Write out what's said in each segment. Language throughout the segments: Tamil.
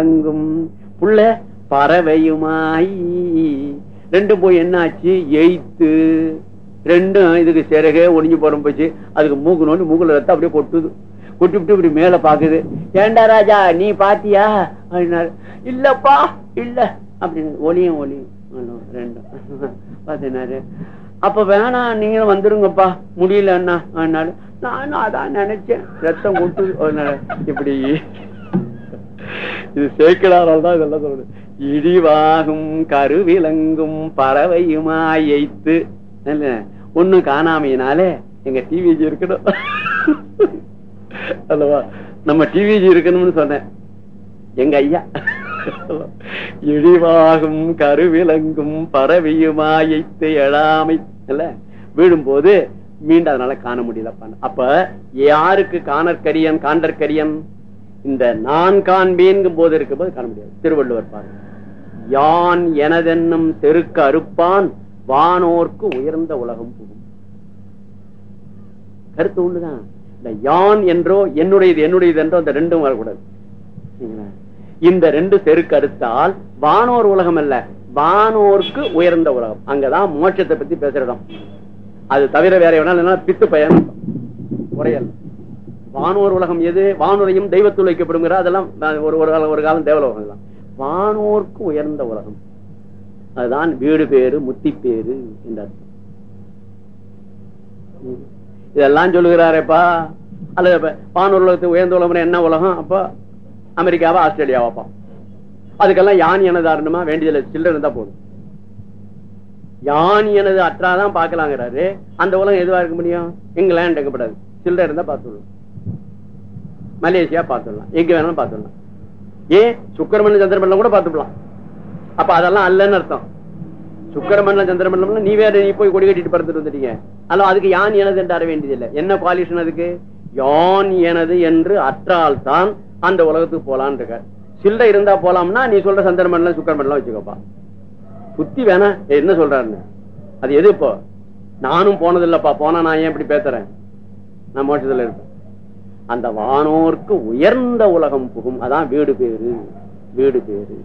அங்கும் புள்ள பறவையுமாய். ரெண்டும் போய் என்னாச்சு? எய்த்து. ரெண்டும் இதுக்கு சிறகே ஒளிஞ்சு போற போச்சு. அதுக்கு மூக்கு நோண்டி மூக்குல ரத்தம் அப்படியே கொட்டுது. கொட்டி விட்டு இப்படி மேல பாக்குது. ஏண்டா ராஜா நீ பாத்தியா? அப்படின்னாரு. இல்லப்பா இல்ல. அப்படின்னு ஒளியும் ஒளியும். ரெண்டும் பாத்தினாரு. அப்ப வேணாம் நீங்களும் வந்துருங்கப்பா. முடியலன்னா அதனால நானும் அதான் நினைச்சேன். ரத்தம் கொட்டுது. இப்படி. இது சேக்கிடாரால் தான் இதெல்லாம் சொல்றது. இடிவாகும் கருவிலங்கும் பறவையுமாய் எய்த்து. ஒண்ணும் காணாமையினாலே எங்க டிவிஜி இருக்கணும். அல்லவா? நம்ம டிவிஜி இருக்கணும்னு சொன்னேன். எங்க ஐயா? இழிவாகும் கருவிலங்கும் பறவையுமாய் எய்த்து எழாமை. இல்ல வீழும்போது மீண்டும் அதனால காண முடியலப்பான் அப்ப யாருக்கு காணற்கரியன் காண்டற்கரியன்? இந்த நான் காண்பேன்கும் போது இருக்கும் போது காண முடியாது. திருவள்ளுவர் பாருங்க. யான் எனதென்னும் தெருக்கு அறுப்பான் வானோர்க்கு உயர்ந்த உலகம் புகும். கருத்து ஒண்ணுதான். இந்த யான் என்றோ என்னுடையது என்னுடையது என்றோ அந்த ரெண்டும் வரக்கூடாது. இந்த ரெண்டு தெருக்கு அறுத்தால் வானோர் உலகம் அல்ல வானோர்க்கு உயர்ந்த உலகம். அங்கதான் மோட்சத்தை பத்தி பேசுறதும் அது தவிர வேற என்ன பித்து பயன் உரையல் வானோர் உலகம் எது? வானுரையும் தெய்வத்துள் வைக்கப்படுங்கிற அதெல்லாம் ஒரு ஒரு காலம் ஒரு காலம் தேவலோகம் தான் வானோர்க்கு உயர்ந்த உலகம். அதுதான் வீடு பேரு முத்தி பேரு என்றார் இதெல்லாம் சொல்லுகிறாரேப்பா. அல்லது வானூர் உலகத்துக்கு உயர்ந்த உலகம் என்ன உலகம்? அப்ப அமெரிக்காவா ஆஸ்திரேலியாவாப்பா. அதுக்கெல்லாம் யான் எனது ஆரணுமா வேண்டியதில்லை. சில்லறை இருந்தா போதும். யான் எனது அற்றாதான் பாக்கலாங்கிறாரு அந்த உலகம் எதுவா இருக்க முடியும்? இங்கிலாந்து எடுக்கப்படாது சில்லர் இருந்தா பார்த்துடலாம் மலேசியா பார்த்துடலாம். எங்க வேணாலும் பார்த்துடலாம். ஏன் சுக்கரமண்டலம் சந்திரமண்டலம் கூட பார்த்துக்கலாம். அப்ப அதெல்லாம் அல்லன்னு அர்த்தம். சுக்கரமண்டலம் சந்திரமண்டலம் நீ வேற நீ போய் கொடி கட்டிட்டு பறந்துட்டு வந்துட்டீங்க. அல்ல அதுக்கு யான் எனது என்று அற வேண்டியதில்லை. என்ன பாலிஷன் அதுக்கு? யான் எனது என்று அற்றால் தான் அந்த உலகத்துக்கு போலான்னு இருக்க. சில்ல இருந்தா போலாம்னா நீ சொல்ற சந்திரமண்டலம் சுக்கரமண்டலம் வச்சுக்கோப்பா. புத்தி வேணா. என்ன சொல்றாருன்னு? அது எது இப்போ? நானும் போனதில்லப்பா. போனா நான் ஏன் இப்படி பேசுறேன்? நான் மோட்சத்துல இருப்பேன். அந்த வானோர்க்கு உயர்ந்த உலகம் புகும். அதான் வீடு பேரு. வீடு பேரு.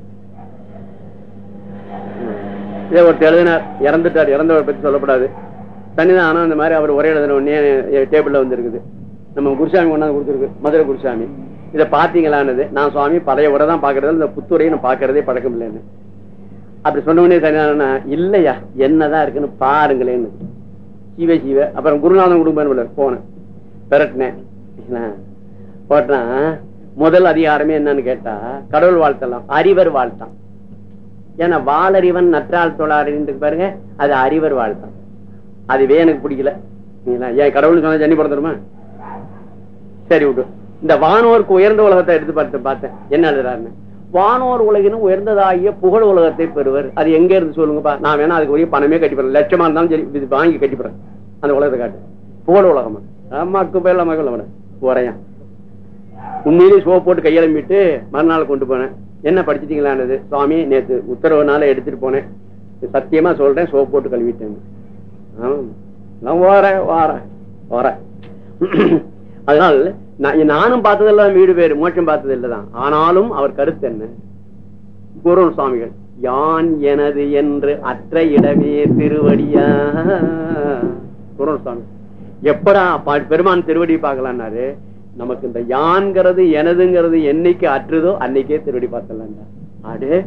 இதே ஒரு எழுதினார். இறந்துட்டார். இறந்தவரை பத்தி சொல்லப்படாது. தனிதான். ஆனா இந்த மாதிரி அவர் ஒரே எழுதின உடனே டேபிள்ல வந்துருக்குது. நம்ம குருசாமி கொண்டாந்து கொடுத்துருக்கு. மதுரை குருசாமி. இதை பாத்தீங்களானது நான் சுவாமி பழைய உரை தான் பாக்குறது இந்த புத்துரையை நான் பாக்குறதே பழக்கம் இல்லைன்னு. அப்படி சொன்ன உடனே தனியான இல்லையா? என்னதான் இருக்குன்னு பாருங்களேன்னு. சீவ சீவ. அப்புறம் குருநாதன் குடும்பம் போனேன். பெரட்டினேன். போட்டா முதல் அதிகாரமே என்னன்னு கேட்டா கடவுள் வாழ்த்தலாம் அறிவர் வாழ்த்தான். ஏன்னா வாலறிவன் நற்றால் தொழாரின்னு பாருங்க அது அறிவர் வாழ்த்தான். அதுவே எனக்கு பிடிக்கல. ஏன் கடவுள் சொன்னா ஜன்னி சரி விட்டு இந்த வானோருக்கு உயர்ந்த உலகத்தை எடுத்து பார்த்து பார்த்தேன். என்ன எழுதுறாருன்னு? வானோர் உலகினும் உயர்ந்ததாகிய புகழ் உலகத்தை பெறுவர். அது எங்க இருந்து சொல்லுங்கப்பா? நான் வேணா அதுக்கு உரிய பணமே கட்டிப்படுறேன் லட்சமா இருந்தாலும் சரி இது வாங்கி கட்டிப்படுறேன் அந்த உலகத்தை காட்டு. புகழ் உலகமா அம்மாக்கு பேர்ல மகள் அவன உரையான் உண்மையிலேயே சோப் போட்டு கையெழும்பிட்டு மறுநாள் கொண்டு போனேன். என்ன படிச்சிட்டீங்களானது சுவாமி நேத்து உத்தரவுனால எடுத்துட்டு போனேன். சத்தியமா சொல்றேன் சோப் போட்டு கழுவிட்டேன் நான் வாரேன் வாரேன் அதனால் நான் நானும் பார்த்ததில்ல வீடு பேரு மோட்சம் பார்த்தது இல்லதான் ஆனாலும் அவர் கருத்து என்ன? குரு சுவாமிகள் யான் எனது என்று அற்ற இடமே திருவடியா? குரு சுவாமி. எப்படா பா- பெருமான் திருவடி பார்க்கலான்னாரு? நமக்கு இந்த யான்கிறது எனதுங்கிறது என்னைக்கு அற்றுதோ அன்னைக்கே திருவடி பார்த்தலாம்டா அடே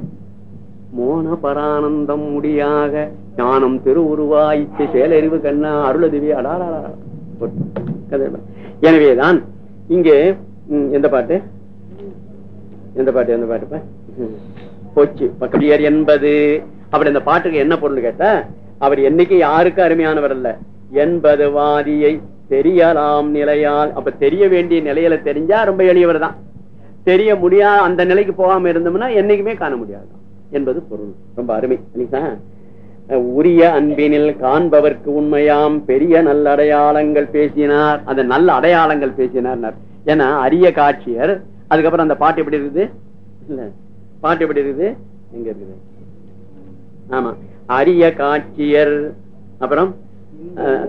மோன பரானந்தம் முடியாக ஞானம் திருவுருவாய்ச்சி செயலறிவு கண்ணா அருளதிவி அடாரா எனவேதான் இங்கே எந்த பாட்டு? எந்த பாட்டு எந்த பாட்டுப்ப போச்சு பக்கடியார் என்பது. அப்படி இந்த பாட்டுக்கு என்ன பொருள் கேட்டா அவர் என்னைக்கு யாருக்கு அருமையானவர் இல்லை என்பது வாதியை தெரியலாம் நிலையால். அப்ப தெரிய வேண்டிய நிலையில தெரிஞ்சா ரொம்ப எளியவர் தான். தெரிய முடியாது அந்த நிலைக்கு போகாம இருந்தோம்னா என்னைக்குமே காண முடியாது. என்பது பொருள். ரொம்ப அருமை. உரிய அன்பினில் காண்பவர்க்கு உண்மையாம். பெரிய நல்ல அடையாளங்கள் பேசினார். அந்த நல்ல அடையாளங்கள் பேசினார் ஏன்னா அரிய காட்சியர் அதுக்கப்புறம் அந்த பாட்டு எப்படி இருக்குது? இல்ல பாட்டு எப்படி இருக்குது? எங்க இருக்குது? ஆமா. அரிய காட்சியர். அப்புறம்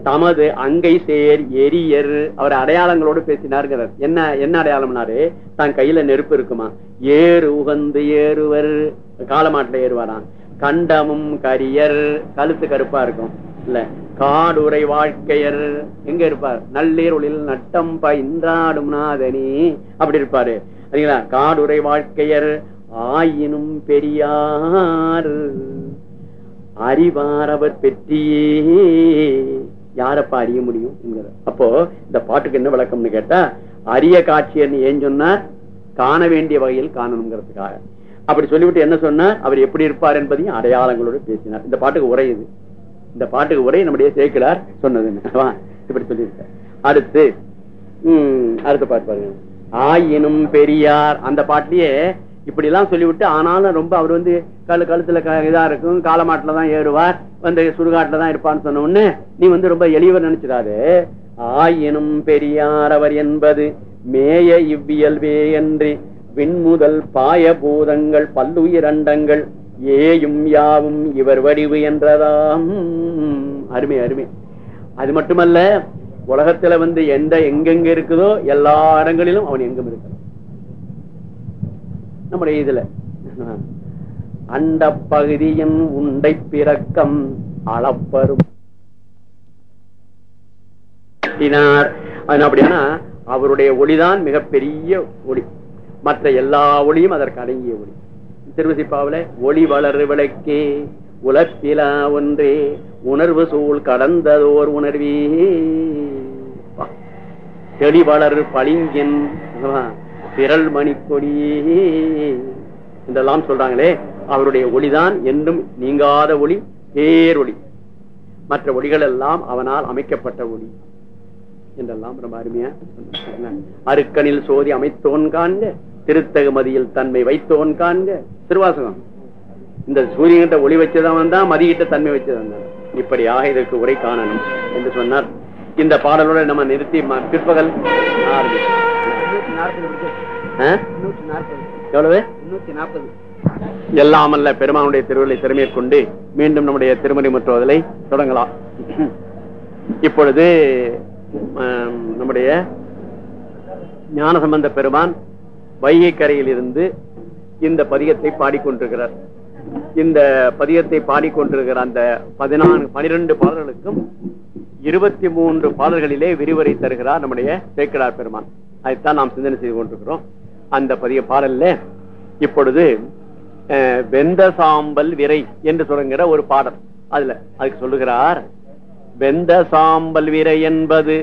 தமது அங்கை சேர் எரியர். அவர் அடையாளங்களோடு பேசினார்கிறார். என்ன என்ன அடையாளம்னாரு? தான் கையில நெருப்பு இருக்குமா? ஏறு உகந்து ஏறுவர். காலமாட்டுல ஏறுவாராம். கண்டமும் கரியர். கழுத்து கருப்பா இருக்கும். இல்ல காடுரை வாழ்க்கையர். எங்க இருப்பார்? நள்ளீருளில் நட்டம் பயின்றாடும் நாதனி. அப்படி இருப்பாரு. சரிங்களா? காடுரை வாழ்க்கையர். ஆயினும் பெரியார். அறிவாரவர் பெற்றியே. யாரப்பா அறிய முடியும்? அப்போ இந்த பாட்டுக்கு என்ன விளக்கம்னு கேட்டா அரிய காட்சியர்னு ஏன் சொன்னார் காண வேண்டிய வகையில் காணணுங்கிறதுக்காக. அப்படி சொல்லிவிட்டு என்ன சொன்னார் அவர் எப்படி இருப்பார் என்பதையும் அடையாளங்களோடு பேசினார். இந்த பாட்டுக்கு உரை இது. இந்த பாட்டுக்கு உரை நம்முடைய சேக்கிலார் சொன்னது இப்படி சொல்லியிருக்கார். அடுத்து உம் அடுத்த பாட்டு பாருங்க. ஆயினும் பெரியார் அந்த பாட்டிலேயே இப்படி எல்லாம் சொல்லிவிட்டு ஆனாலும் ரொம்ப அவர் வந்து கழு கழுத்துல க- இதா இருக்கும் காலமாட்டுலதான் ஏறுவார் வந்து சுடுகாட்டுலதான் இருப்பான்னு சொன்ன உடனே நீ வந்து ரொம்ப எளியவர் நினைச்சிடாது. ஆயினும் பெரியார் அவர் என்பது மேய இவ்வியல்வே என்று விண்முதல் பாய பூதங்கள் பல்லுயிரண்டங்கள் ஏயும் யாவும் இவர் வடிவு என்றதாம். அருமை அருமை. அது மட்டுமல்ல உலகத்துல வந்து எந்த எங்கெங்க இருக்குதோ எல்லா இடங்களிலும் அவன் எங்கும் இருக்கிறான் நம்முடைய இதுல. அண்ட பகுதியின் உண்டை பிறக்கம் அளப்பரும். அப்படின்னா அவருடைய ஒளிதான் மிகப்பெரிய ஒளி. மற்ற எல்லா ஒளியும் அதற்கு அடங்கிய ஒளி. திருவசிப்பாவில ஒளி வளர் விளக்கே உலப்பிலா ஒன்றே உணர்வு சூழ் கடந்ததோர் உணர்வே. தெளிவளர் தெளி வளர் பளிங்கின் ஆமா, திரள் மணிக்கொடியே என்றெல்லாம் சொல்றாங்களே அவருடைய ஒளிதான் என்றும் நீங்காத ஒளி பேரொளி மற்ற ஒளிகள் எல்லாம் அவனால் அமைக்கப்பட்ட ஒளி. என்றெல்லாம் ரொம்ப அருமையா அருக்கனில் சோதி அமைத்தோன் காண்க திருத்தகுமதியில் தன்மை வைத்தோன் காண்க. திருவாசகம். இந்த சூரியன்கிட்ட ஒளி வச்சதவன் தான் மதியிட்ட தன்மை வச்சதவன் தான். இப்படியாக இதற்கு உரை காணணும் என்று சொன்னார். இந்த பாடலோட நம்ம நிறுத்தி ம- பிற்பகல் ஆரம்பிக்கலாம். எவ்வளவு? எல்லாமல்ல பெருமானுடைய திருவிழை திறமையைக் மீண்டும் நம்முடைய திருமணி முற்றுவதலை தொடங்கலாம். இப்பொழுது நம்முடைய ஞானசம்பந்த பெருமான் வைகை கரையில் இருந்து இந்த பதிகத்தை பாடிக்கொண்டிருக்கிறார். இந்த பதிகத்தை பாடிக்கொண்டிருக்கிற அந்த பதினான்கு பனிரெண்டு பாடல்களுக்கும் இருபத்தி மூன்று பாடல்களிலே விரிவுரை தருகிறார் நம்முடைய சேக்கடார் பெருமான். அதைத்தான் நாம் சிந்தனை செய்து கொண்டிருக்கிறோம். அந்த பதிய பாடல்ல இப்பொழுது அஹ், வெந்த சாம்பல் விரை என்று சொல்லுகிற ஒரு பாடல். அதுல அதுக்கு சொல்லுகிறார் வெந்த சாம்பல் விரை என்பது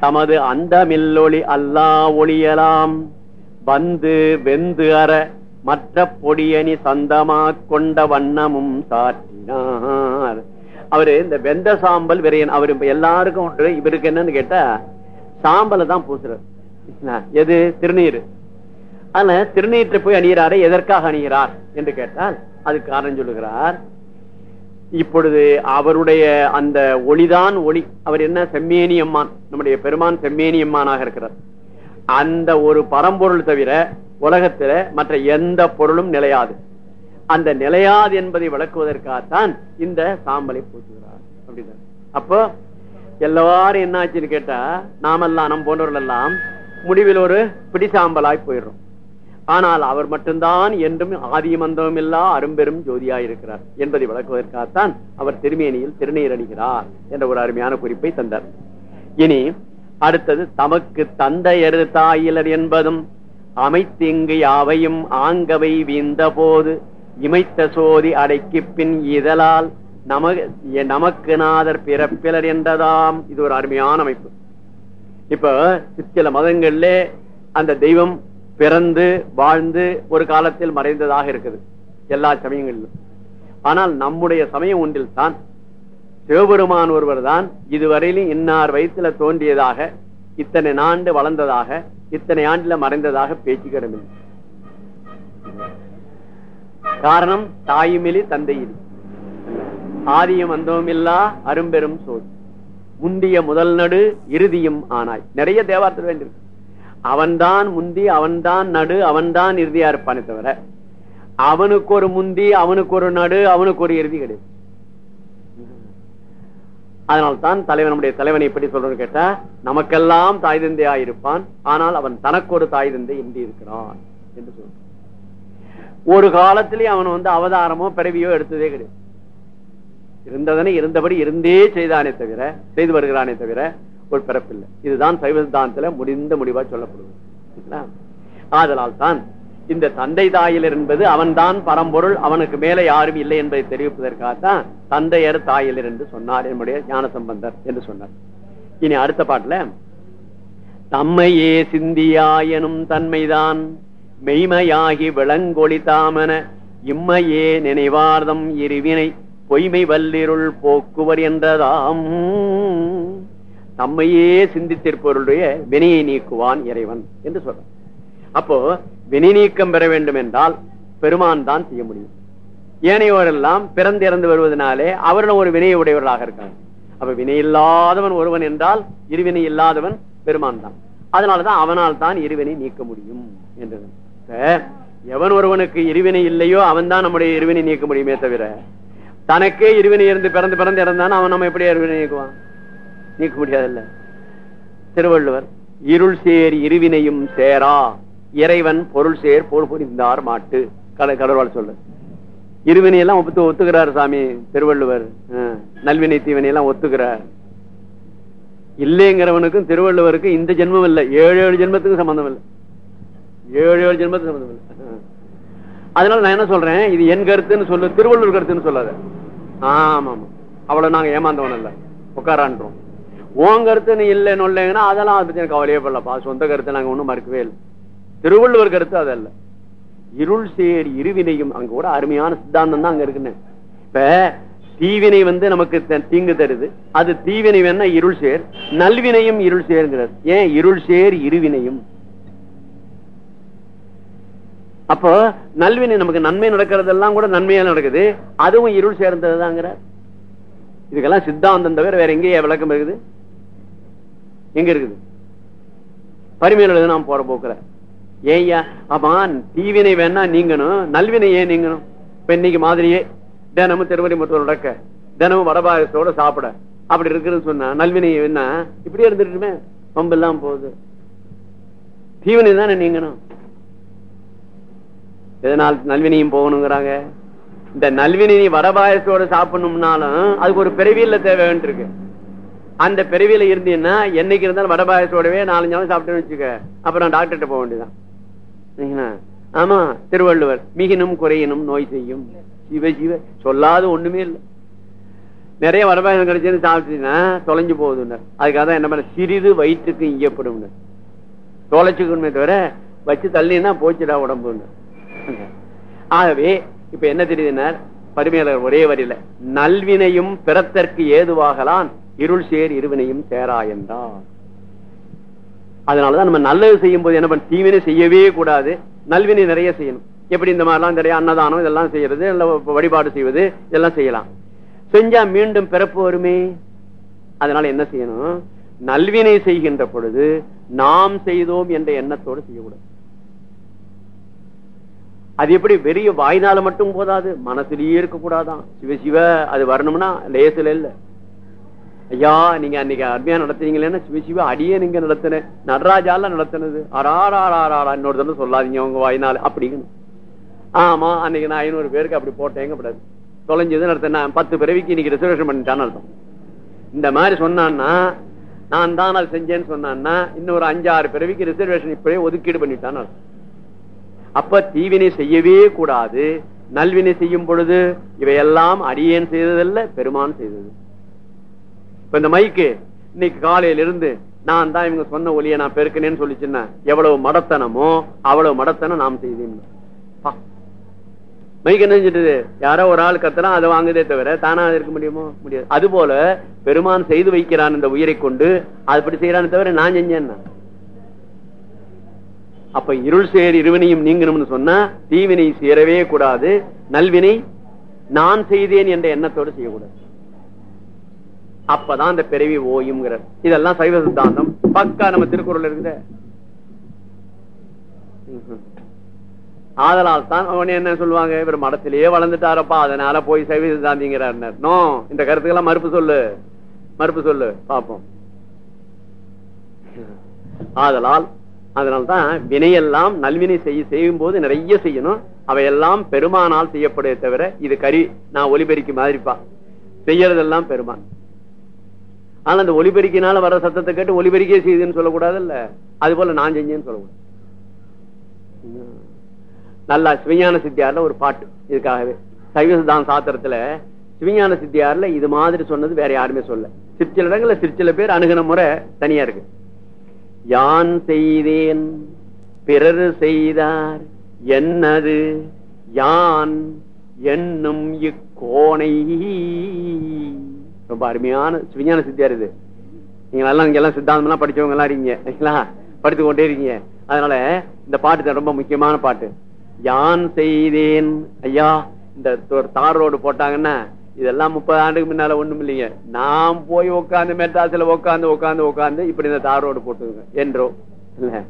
தமது அந்தமில்லொளி அல்லா ஒளியலாம். வந்து வெந்து அற மற்ற பொடியணி சந்தமா கொண்ட வண்ணமும் சாற்றினார். அவரு இந்த வெந்த சாம்பல் விரையன் அவர் எல்லாருக்கும் ஒன்று இவருக்கு என்னன்னு கேட்டா சாம்பலை தான் பூசுறாரு. எது? திருநீர். ஆனா திருநீற்றை போய் அணிகிறாரே எதற்காக அணிகிறார் என்று கேட்டால் அது காரணம் சொல்லுகிறார் இப்பொழுது அவருடைய அந்த ஒளிதான் ஒளி. அவர் என்ன? செம்மேனி அம்மான். நம்முடைய பெருமான் செம்மேனி அம்மானாக இருக்கிறார். அந்த ஒரு பரம்பொருள் தவிர உலகத்துல மற்ற எந்த பொருளும் நிலையாது. அந்த நிலையாது என்பதை விளக்குவதற்காகத்தான் இந்த சாம்பலை பூசுகிறார். அப்படின்னா அப்போ எல்லாரும் என்ன ஆச்சுன்னு கேட்டா நாமெல்லாம் நம் போன்றவர்கள் எல்லாம் முடிவில் ஒரு பிடிசாம்பலாய் போயிடுறோம். ஆனால் அவர் மட்டும்தான் என்றும் ஆதிமந்தம் இல்லா அரும்பெரும் ஜோதியாயிருக்கிறார் என்பதை விளக்குவதற்காகத்தான் அவர் திருமேனியில் திருநீர் அணிகிறார் என்ற ஒரு அருமையான குறிப்பை தந்தார். இனி அடுத்தது தமக்கு தந்தையரு தாயிலர் என்பதும் அமைத்திங்கு யாவையும் ஆங்கவை வீந்த போது இமைத்த சோதி அடைக்கு பின் இதழால் நம நமக்கு நாதர் பிறப்பிலர் என்றதாம். இது ஒரு அருமையான அமைப்பு. இப்ப சில மதங்கள்ல அந்த தெய்வம் பிறந்து வாழ்ந்து ஒரு காலத்தில் மறைந்ததாக இருக்குது. எல்லா சமயங்களிலும். ஆனால் நம்முடைய சமயம் ஒன்றில் தான் சிவபெருமான் ஒருவர் தான் இதுவரையிலும் இன்னார் வயசுல தோன்றியதாக இத்தனை ஆண்டு வளர்ந்ததாக இத்தனை ஆண்டுல மறைந்ததாக பேச்சுக்கிடமில்லை காரணம் தாயுமிலி தந்தையிலி. ஆதியம் அந்தவும் இல்லா அரும்பெரும் சோதி. முந்திய முதல் நடு இறுதியும் ஆனாய். நிறைய தேவாரத்தில் வேண்டியிருக்கு. அவன்தான் முந்தி அவன்தான் நடு அவன்தான் இறுதியா இருப்பானே தவிர அவனுக்கு ஒரு முந்தி அவனுக்கு ஒரு நடு அவனுக்கு ஒரு இறுதி கிடையாது. அதனால் தான் தலைவன் நம்முடைய தலைவனை எப்படி சொல்றோம்னு கேட்டா நமக்கெல்லாம் தாய் தந்தையா இருப்பான் ஆனால் அவன் தனக்கு ஒரு தாய் தந்தை இன்றி இருக்கிறான் என்று சொல்றான். ஒரு காலத்திலேயே அவன் வந்து அவதாரமோ பிறவியோ எடுத்ததே கிடையாது. இருந்ததனை இருந்தபடி இருந்தே செய்தானே தவிர செய்து வருகிறானே தவிர ஒரு பிறப்பில்லை. இதுதான் சைவ சித்தாந்தத்துல முடிந்த முடிவா சொல்லப்படுது ஆதலால் தான் இந்த தந்தை தாயிலர் என்பது அவன்தான் பரம்பொருள் அவனுக்கு மேல யாரும் இல்லை என்பதை தெரிவிப்பதற்காகத்தான் தந்தையர் தாயிலர் என்று சொன்னார் என்னுடைய ஞான சம்பந்தர் என்று சொன்னார். இனி அடுத்த பாட்டுல தம்மையே சிந்தியாயனும் தன்மைதான் மெய்மையாகி விளங்கொழி தாமன இம்மையே நினைவார்தம் இருவினை பொய்மை வல்லிருள் போக்குவர் என்றதாம். தம்மையே சிந்தித்திருப்பவருடைய வினையை நீக்குவான் இறைவன் என்று சொல்றான். அப்போ வினை நீக்கம் பெற வேண்டும் என்றால் பெருமான் தான் செய்ய முடியும். ஏனையோரெல்லாம் பிறந்து இறந்து வருவதனாலே அவர்களும் ஒரு வினையை உடையவர்களாக இருக்காங்க. அப்ப வினை இல்லாதவன் ஒருவன் என்றால் இருவினை இல்லாதவன் பெருமான் தான். அதனாலதான் அவனால் தான் இருவினை நீக்க முடியும் என்றது. எவன் ஒருவனுக்கு இருவினை இல்லையோ அவன் தான் நம்முடைய இருவினை நீக்க முடியுமே தவிர தனக்கே இருவினை இருந்து பிறந்து பிறந்து இறந்தான் அவன் நம்ம எப்படி இருவினை நீக்குவான் நீக்க முடியாதுல்ல. திருவள்ளுவர் இருள் சேர் இருவினையும் சேரா இறைவன் பொருள் சேர் பொருள் புரிந்தார் மாட்டு. கடல் கடவுள் சொல்லு இருவினை எல்லாம் ஒத்து ஒத்துக்கிறார் சாமி திருவள்ளுவர். நல்வினை தீவினை எல்லாம் ஒத்துக்கிறார். இல்லைங்கிறவனுக்கும் திருவள்ளுவருக்கும் இந்த ஜென்மம் இல்லை. ஏழு ஏழு ஜென்மத்துக்கும் சம்பந்தம் இல்லை. ஏழு ஏழு ஜென்மத்துக்கு சம்பந்தம் இல்லை. அதனால நான் என்ன சொல்றேன்? இது என் கருத்துன்னு சொல்லு திருவள்ளூர் கருத்துன்னு சொல்லாத. ஆமா ஆமா அவ்வளவு நாங்க ஏமாந்தவன் இல்ல உட்காரான்றோம் உன் கருத்துன்னு இல்லைன்னு இல்லைங்கன்னா அதெல்லாம் அதை பத்தி கவலையே பண்ணலப்பா சொந்த கருத்தை நாங்க ஒண்ணும் மறுக்கவே இல்லை. திருவள்ளுவர் கருத்து அதல்ல இருள் சேர் இருவினையும் அங்க கூட அருமையான சித்தாந்தம் தான் அங்க இருக்குன்னு. இப்ப தீவினை வந்து நமக்கு தீங்கு தருது. அது தீவினை வேணா இருள் சேர் நல்வினையும் இருள் சேருங்கிறது. ஏன்? இருள் சேர் இருவினையும். அப்போ நல்வினை நமக்கு நன்மை நடக்கிறதெல்லாம் கூட நன்மையா நடக்குது. அதுவும் இருள் சேர்ந்ததுதாங்கிறார் இதுக்கெல்லாம் சித்தாந்தம் தவிர வேற எங்கேயே விளக்கம் இருக்குது? எங்க இருக்குது? பரிமையில நாம் போற போக்குற ஏய்யா ஆமான் தீவினை வேணா நீங்கணும். நல்வினை ஏன் நீங்கணும்? இப்ப இன்னைக்கு மாதிரியே தினமும் திருவடி மருத்துவர் நடக்க தினமும் வடபாயசத்தோட சாப்பிட. அப்படி இருக்குன்னு சொன்னா நல்வினை என்ன இப்படியே இருந்துட்டுமே பம்பு எல்லாம் போகுது. தீவினை தானே நீங்கணும். எதனால் நல்வினையும் போகணுங்கிறாங்க? இந்த நல்வினை நீ சாப்பிடணும்னாலும் அதுக்கு ஒரு பிறவியில தேவை இருக்கு அந்த பிறவியில இருந்தீங்கன்னா என்னைக்கு இருந்தாலும் வடபாயசோடவே நாலஞ்சு நாள் சாப்பிட்டேன்னு வச்சுக்க. அப்புறம் டாக்டர்கிட்ட போக வேண்டியதான் ஆமா திருவள்ளுவர் மிகினும் குறையினும் நோய் செய்யும். சிவ சிவ சொல்லாத ஒண்ணுமே இல்லை. நிறைய வடபாயசம் கிடைச்சதுன்னு சாப்பிட்டீங்கன்னா தொலைஞ்சு போகுதுங்க அதுக்காக தான் என்ன பண்ண சிறிது வயிற்றுக்கு இங்கப்படும் தொலைச்சுக்கணுமே தவிர வச்சு தள்ளினா போச்சுடா உடம்புன்னு ஆகவே இப்ப என்ன தெரியுதுன்னா பரிமையாளர் ஒரே வரியில நல்வினையும் பிறத்தற்கு ஏதுவாகலாம் இருள் சேர் இருவினையும் சேரா என்றார். அதனாலதான் நம்ம நல்லது செய்யும் போது என்ன பண்ண தீவினை செய்யவே கூடாது. நல்வினை நிறைய செய்யணும். எப்படி இந்த மாதிரிலாம் நிறைய அன்னதானம் இதெல்லாம் செய்யறது வழிபாடு செய்வது இதெல்லாம் செய்யலாம். செஞ்சா மீண்டும் பிறப்பு வருமே? அதனால என்ன செய்யணும்? நல்வினை செய்கின்ற பொழுது நாம் செய்தோம் என்ற எண்ணத்தோடு செய்யக்கூடாது. அது எப்படி வெறிய வாய்னால மட்டும் போதாது? மனசுலயே இருக்க கூடாதான் சிவ சிவ அது வரணும்னா லேசுல இல்ல. ஐயா நீங்க அன்னைக்கு அருமையா நடத்துறீங்களேன்னா சிவ சிவ அடியே நீங்க நடத்தின நடராஜால நடத்தினது. அராராராரா இன்னொரு தடவை சொல்லாதீங்க உங்க வாய்னால அப்படிங்கணும். ஆமா அன்னைக்கு நான் ஐநூறு பேருக்கு அப்படி போட்டேங்க கூடாது தொலைஞ்சது நடத்தின பத்து பிறவிக்கு இன்னைக்கு ரிசர்வேஷன் பண்ணிட்டான்னு அர்த்தம். இந்த மாதிரி சொன்னான்னா நான் தான் அது செஞ்சேன்னு சொன்னான்னா இன்னொரு அஞ்சாறு பிறவிக்கு ரிசர்வேஷன் இப்பவே ஒதுக்கீடு பண்ணிட்டான்னு அர்த்தம். அப்ப தீவினை செய்யவே கூடாது. நல்வினை செய்யும் பொழுது இவையெல்லாம் அடியேன் செய்ததல்ல பெருமான் செய்தது. இப்ப இந்த மைக்கு இன்னைக்கு காலையில இருந்து நான் தான் இவங்க சொன்ன ஒலியை நான் பெருக்கினேன்னு சொல்லிச்சுன்னா எவ்வளவு மடத்தனமோ அவ்வளவு மடத்தனம் நாம் செய்தேன். மைக்கு என்ன செஞ்சிட்டு யாரோ ஒரு ஆள் கத்தலாம் அதை வாங்குதே தவிர தானா இருக்க முடியுமோ? முடியாது. அது போல பெருமான் செய்து வைக்கிறான் இந்த உயிரை கொண்டு அதுபடி செய்யறான்னு தவிர நான் செஞ்சேன்னா? அப்ப இருள் சேர் இருவினையும் நீங்கணும்னு சொன்னா தீவினை சேரவே கூடாது. நல்வினை நான் செய்தேன் என்ற எண்ணத்தோடு செய்யக்கூடாது. அப்பதான் அந்த பிறவி ஓயும்ங்கிற. இதெல்லாம் சைவ சித்தாந்தம். பக்கா நம்ம திருக்குறள் இருக்குது. ஆதலால் தான் அவன் என்ன சொல்லுவாங்க? இவர் மடத்திலேயே வளர்ந்துட்டாரப்பா அதனால போய் சைவ சித்தாந்திங்கிறார் நோ இந்த கருத்துக்கெல்லாம் மறுப்பு சொல்லு. மறுப்பு சொல்லு. பார்ப்போம் ஆதலால் அதனால்தான் வினையெல்லாம் நல்வினை செய்ய செய்யும் போது நிறைய செய்யணும். அவையெல்லாம் பெருமானால் செய்யப்படுவதை தவிர இது கறி நான் ஒலிபெருக்கி மாதிரிப்பா. செய்யறதெல்லாம் பெருமான். ஆனா அந்த ஒலிபெருக்கினால வர சத்தத்தை கேட்டு ஒலிபெருக்கே செய்யுதுன்னு சொல்லக்கூடாது இல்ல அது போல நான் செஞ்சேன்னு சொல்லக்கூடாது. நல்லா சிவஞான சித்தியார்ல ஒரு பாட்டு இதுக்காகவே. சைவசுதான் சாத்திரத்துல சிவஞான சித்தியார்ல இது மாதிரி சொன்னது வேற யாருமே சொல்ல. சிற்சில இடங்கள்ல சிற்சில பேர் அணுகுன முறை தனியா இருக்கு. யான் செய்தேன்? பிறர் செய்தார். என்னது? யான் என்னும் இக்கோனை. ரொம்ப அருமையான சுவிஞான சித்தியார் இது. நீங்க எல்லாம் இங்க எல்லாம் சித்தாந்தம் எல்லாம் படிச்சவங்க எல்லாம் இருக்கீங்க. சரிங்களா படித்து கொண்டே இருக்கீங்க. அதனால இந்த பாட்டு தான் ரொம்ப முக்கியமான பாட்டு. யான் செய்தேன்? ஐயா இந்த தார் ரோடு போட்டாங்கன்னா இதெல்லாம் முப்பது ஆண்டுக்கு முன்னால ஒண்ணும் இல்லைங்க. நான் போய் உட்காந்து மெட்ராஸ்ல உட்காந்து உட்காந்து உட்காந்து இப்படி இந்த தார் ரோடு போட்டுங்க என்றோ இல்ல.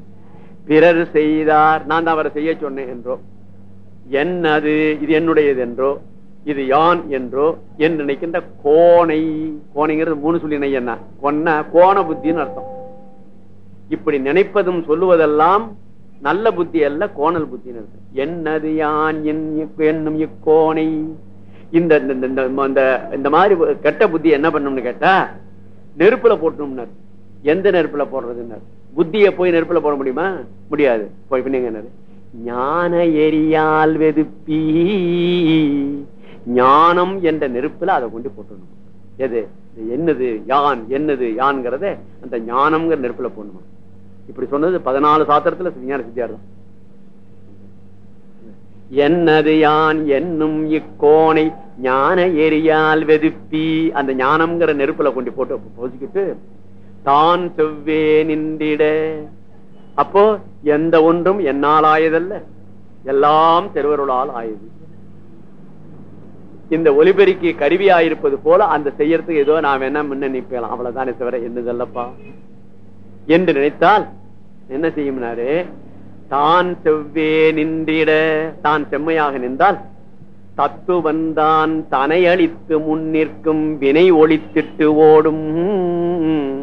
பிறர் செய்தார். நான் தான் அவரை செய்ய சொன்னேன் என்றோ என்னது? இது என்னுடையது என்றோ இது யான் என்றோ என்று நினைக்கின்ற கோணை. கோணைங்கிறது மூணு சொல்லி என்ன? கொன்ன கோண புத்தின்னு அர்த்தம். இப்படி நினைப்பதும் சொல்லுவதெல்லாம் நல்ல புத்தி அல்ல கோணல் புத்தின்னு அர்த்தம். என்னது யான் என் என்னும் இக்கோணை? இந்த இந்த- இந்த- இந்த- இந்த மாதிரி கெட்ட புத்தி என்ன பண்ணும்னு கேட்டா நெருப்புல போட்டணும்னார். எந்த நெருப்புல போடுறதுன்னார்? புத்திய போய் நெருப்புல போட முடியுமா? முடியாது. போய் பின்ன என்னது? ஞான எரியால் வெதுப்பி ஞானம் என்ற நெருப்புல அதை கொண்டு போட்டணும். எது? என்னது? யான் என்னது? யான்ங்கிறத அந்த ஞானம்ங்கிற நெருப்புல போடணுமா. இப்படி சொன்னது பதினாலு சாத்திரத்துல விஞ்ஞான சித்தியார் தான். என்னது யான் என்னும் இக்கோனை ஞான எரியால் வெதுப்பி அந்த ஞானம்ங்கிற நெருப்புல கொண்டு போட்டு போசிக்கிட்டு தான் செவ்வே நின்றிட. அப்போ எந்த ஒன்றும் என்னால் ஆயதல்ல. எல்லாம் திருவருளால் ஆயுது. இந்த ஒலிபெருக்கி கருவியாயிருப்பது போல அந்த செய்யறதுக்கு ஏதோ நாம் என்ன முன்ன நிப்பேலாம் அவ்வளவுதானே தவிர என்னதல்லப்பா? என்று நினைத்தால் என்ன செய்யும்னாரு? தான் செவ்வே நின்றிட. தான் செம்மையாக நின்றால் தத்துவந்தான் தனை அழித்து முன்னிற்கும் வினை ஒழித்திட்டு ஓடும்.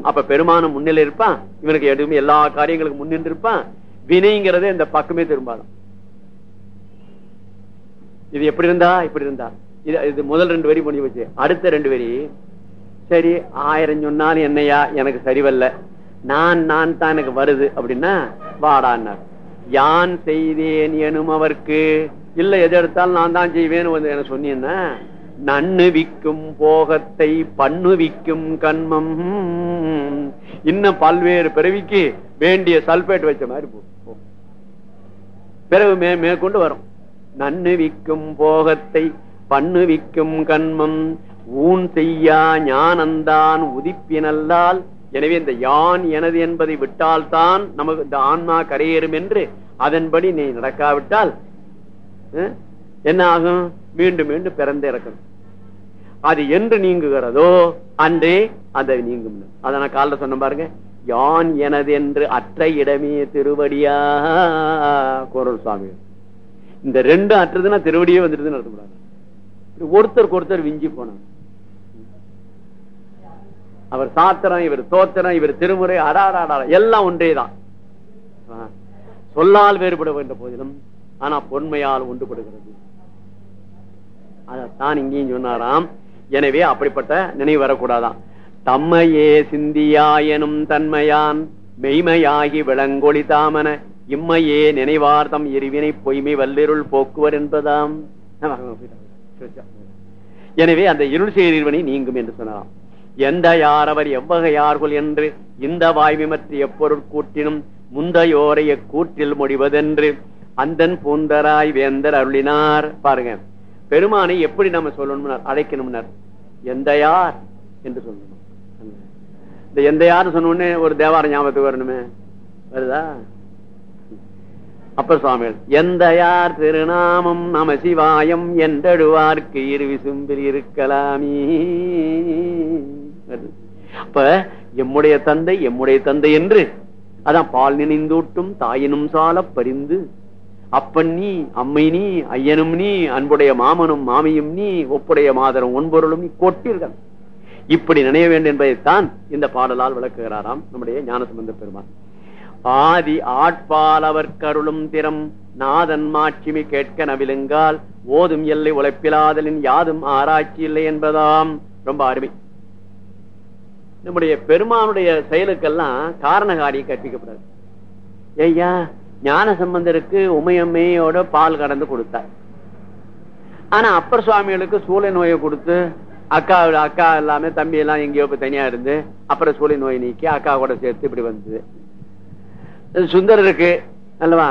அப்ப பெருமானம் முன்னிலை இருப்பான். இவனுக்கு எதுவுமே எல்லா காரியங்களுக்கும் முன்னின்று இருப்பான் இந்த பக்கமே திரும்பாலும் இது எப்படி இருந்தா? இப்படி இருந்தா. இது இது முதல் ரெண்டு வரி முடிஞ்சு போச்சு. அடுத்த ரெண்டு வரி. சரி ஆயிரம் சொன்னாலும் என்னையா? எனக்கு சரிவல்ல. நான் நான் தான் எனக்கு வருது அப்படின்னா வாடான்னார். யான் செய்தேன் எனும் அவர்க்கு. இல்ல எது எடுத்தாலும் நான் தான் செய்வேன்னு வந்து எனக்கு சொன்னீங்கன்னா நன்னு விக்கும் போகத்தை பண்ணு விக்கும் கண்மம். இன்னும் பல்வேறு பிறவிக்கு வேண்டிய சல்பேட் வச்ச மாதிரி போ- பிறகு மே மேற்கொண்டு வரும். நன்னு விக்கும் போகத்தை பண்ணு விக்கும் கண்மம். ஊன் செய்யா ஞானந்தான் உதிப்பினல்லால் எனவே இந்த யான் எனது என்பதை விட்டால்தான் நமக்கு இந்த ஆன்மா கரையேறும் என்று அதன்படி நீ நடக்காவிட்டால் என்ன ஆகும்? மீண்டும் மீண்டும் பிறந்து இறக்கணும் அது என்று நீங்குகிறதோ அன்றே அதை நீங்கும். அதை நான் காலில் சொன்ன பாருங்க. யான் எனது என்று அற்ற இடமே திருவடியா கோரல் சுவாமி. இந்த ரெண்டு அற்றதுன்னா திருவடியே வந்துடுதுன்னு நடத்தக்கூடாது ஒருத்தருக்கு ஒருத்தர் விஞ்சி போனாங்க அவர் சாத்திரம் இவர் தோத்திரம் இவர் திருமுறை அடாராடா எல்லாம் ஒன்றேதான் ஆ. சொல்லால் வேறுபட போதிலும் ஆனா பொன்மையால் ஒன்றுபடுகிறது அதான் இங்கேயும் சொன்னாராம் எனவே அப்படிப்பட்ட நினைவு வரக்கூடாதாம் தம்மையே சிந்தியாயனும் தன்மையான் மெய்மையாகி விளங்கொளி தாமன இம்மையே நினைவார்த்தம் எரிவினை பொய்மை வல்லிருள் போக்குவர் என்பதாம் எனவே அந்த இருள் செய்திருவனை நீங்கும் என்று சொன்னாராம் எந்த யார் அவர் எவ்வகையார்கள் என்று இந்த வாய்விமற்ற எப்பொருள் கூட்டினும் முந்தையோரைய கூற்றில் முடிவதென்று அந்தன் பூந்தராய் வேந்தர் அருளினார் பாருங்க. பெருமானை எப்படி நம்ம சொல்லணும்னா அழைக்கணும்னார். எந்த யார் என்று சொல்லணும். இந்த எந்த யார் சொன்ன ஒரு தேவார ஞாபகத்துக்கு வரணுமே. வருதா? அப்ப சுவாமிகள் எந்த யார் திருநாமம் நம சிவாயம் என்றடுவார்க்கு இரு விசும்பில் இருக்கலாமே. அப்ப எம்முடைய தந்தை எம்முடைய தந்தை என்று. அதான் பால் நினைந்தூட்டும் தாயினும் சால பரிந்து. அப்பன் நீ அம்மை நீ ஐயனும் நீ அன்புடைய மாமனும் மாமியும் நீ ஒப்புடைய மாதரும் ஒன்பொருளும் நீ கொட்டீர்கள் இப்படி நினைய வேண்டும் என்பதைத்தான் இந்த பாடலால் விளக்குகிறாராம் நம்முடைய ஞானசம்பந்த பெருமான். ஆதி ஆட்பால் அவர் கருளும் திறம் நாதன் மாட்சிமி கேட்க நவிலுங்கால் ஓதும் எல்லை உழைப்பிலாதலின் யாதும் ஆராய்ச்சி இல்லை என்பதாம். ரொம்ப அருமை. நம்முடைய பெருமானுடைய செயலுக்கெல்லாம் காரணகாரியம் கற்பிக்கப்படாது. ஐயா ஞான சம்பந்தருக்கு உமையம்மையோட பால் கடந்து கொடுத்தார். ஆனா அப்பர் சுவாமிகளுக்கு சூளை நோயை கொடுத்து அக்கா அக்கா எல்லாமே தம்பி எல்லாம் எங்கேயோ போய் தனியா இருந்து அப்புறம் சூளை நோய் நீக்கி அக்கா கூட சேர்த்து இப்படி வந்தது. சுந்தரருக்கு அல்லவா?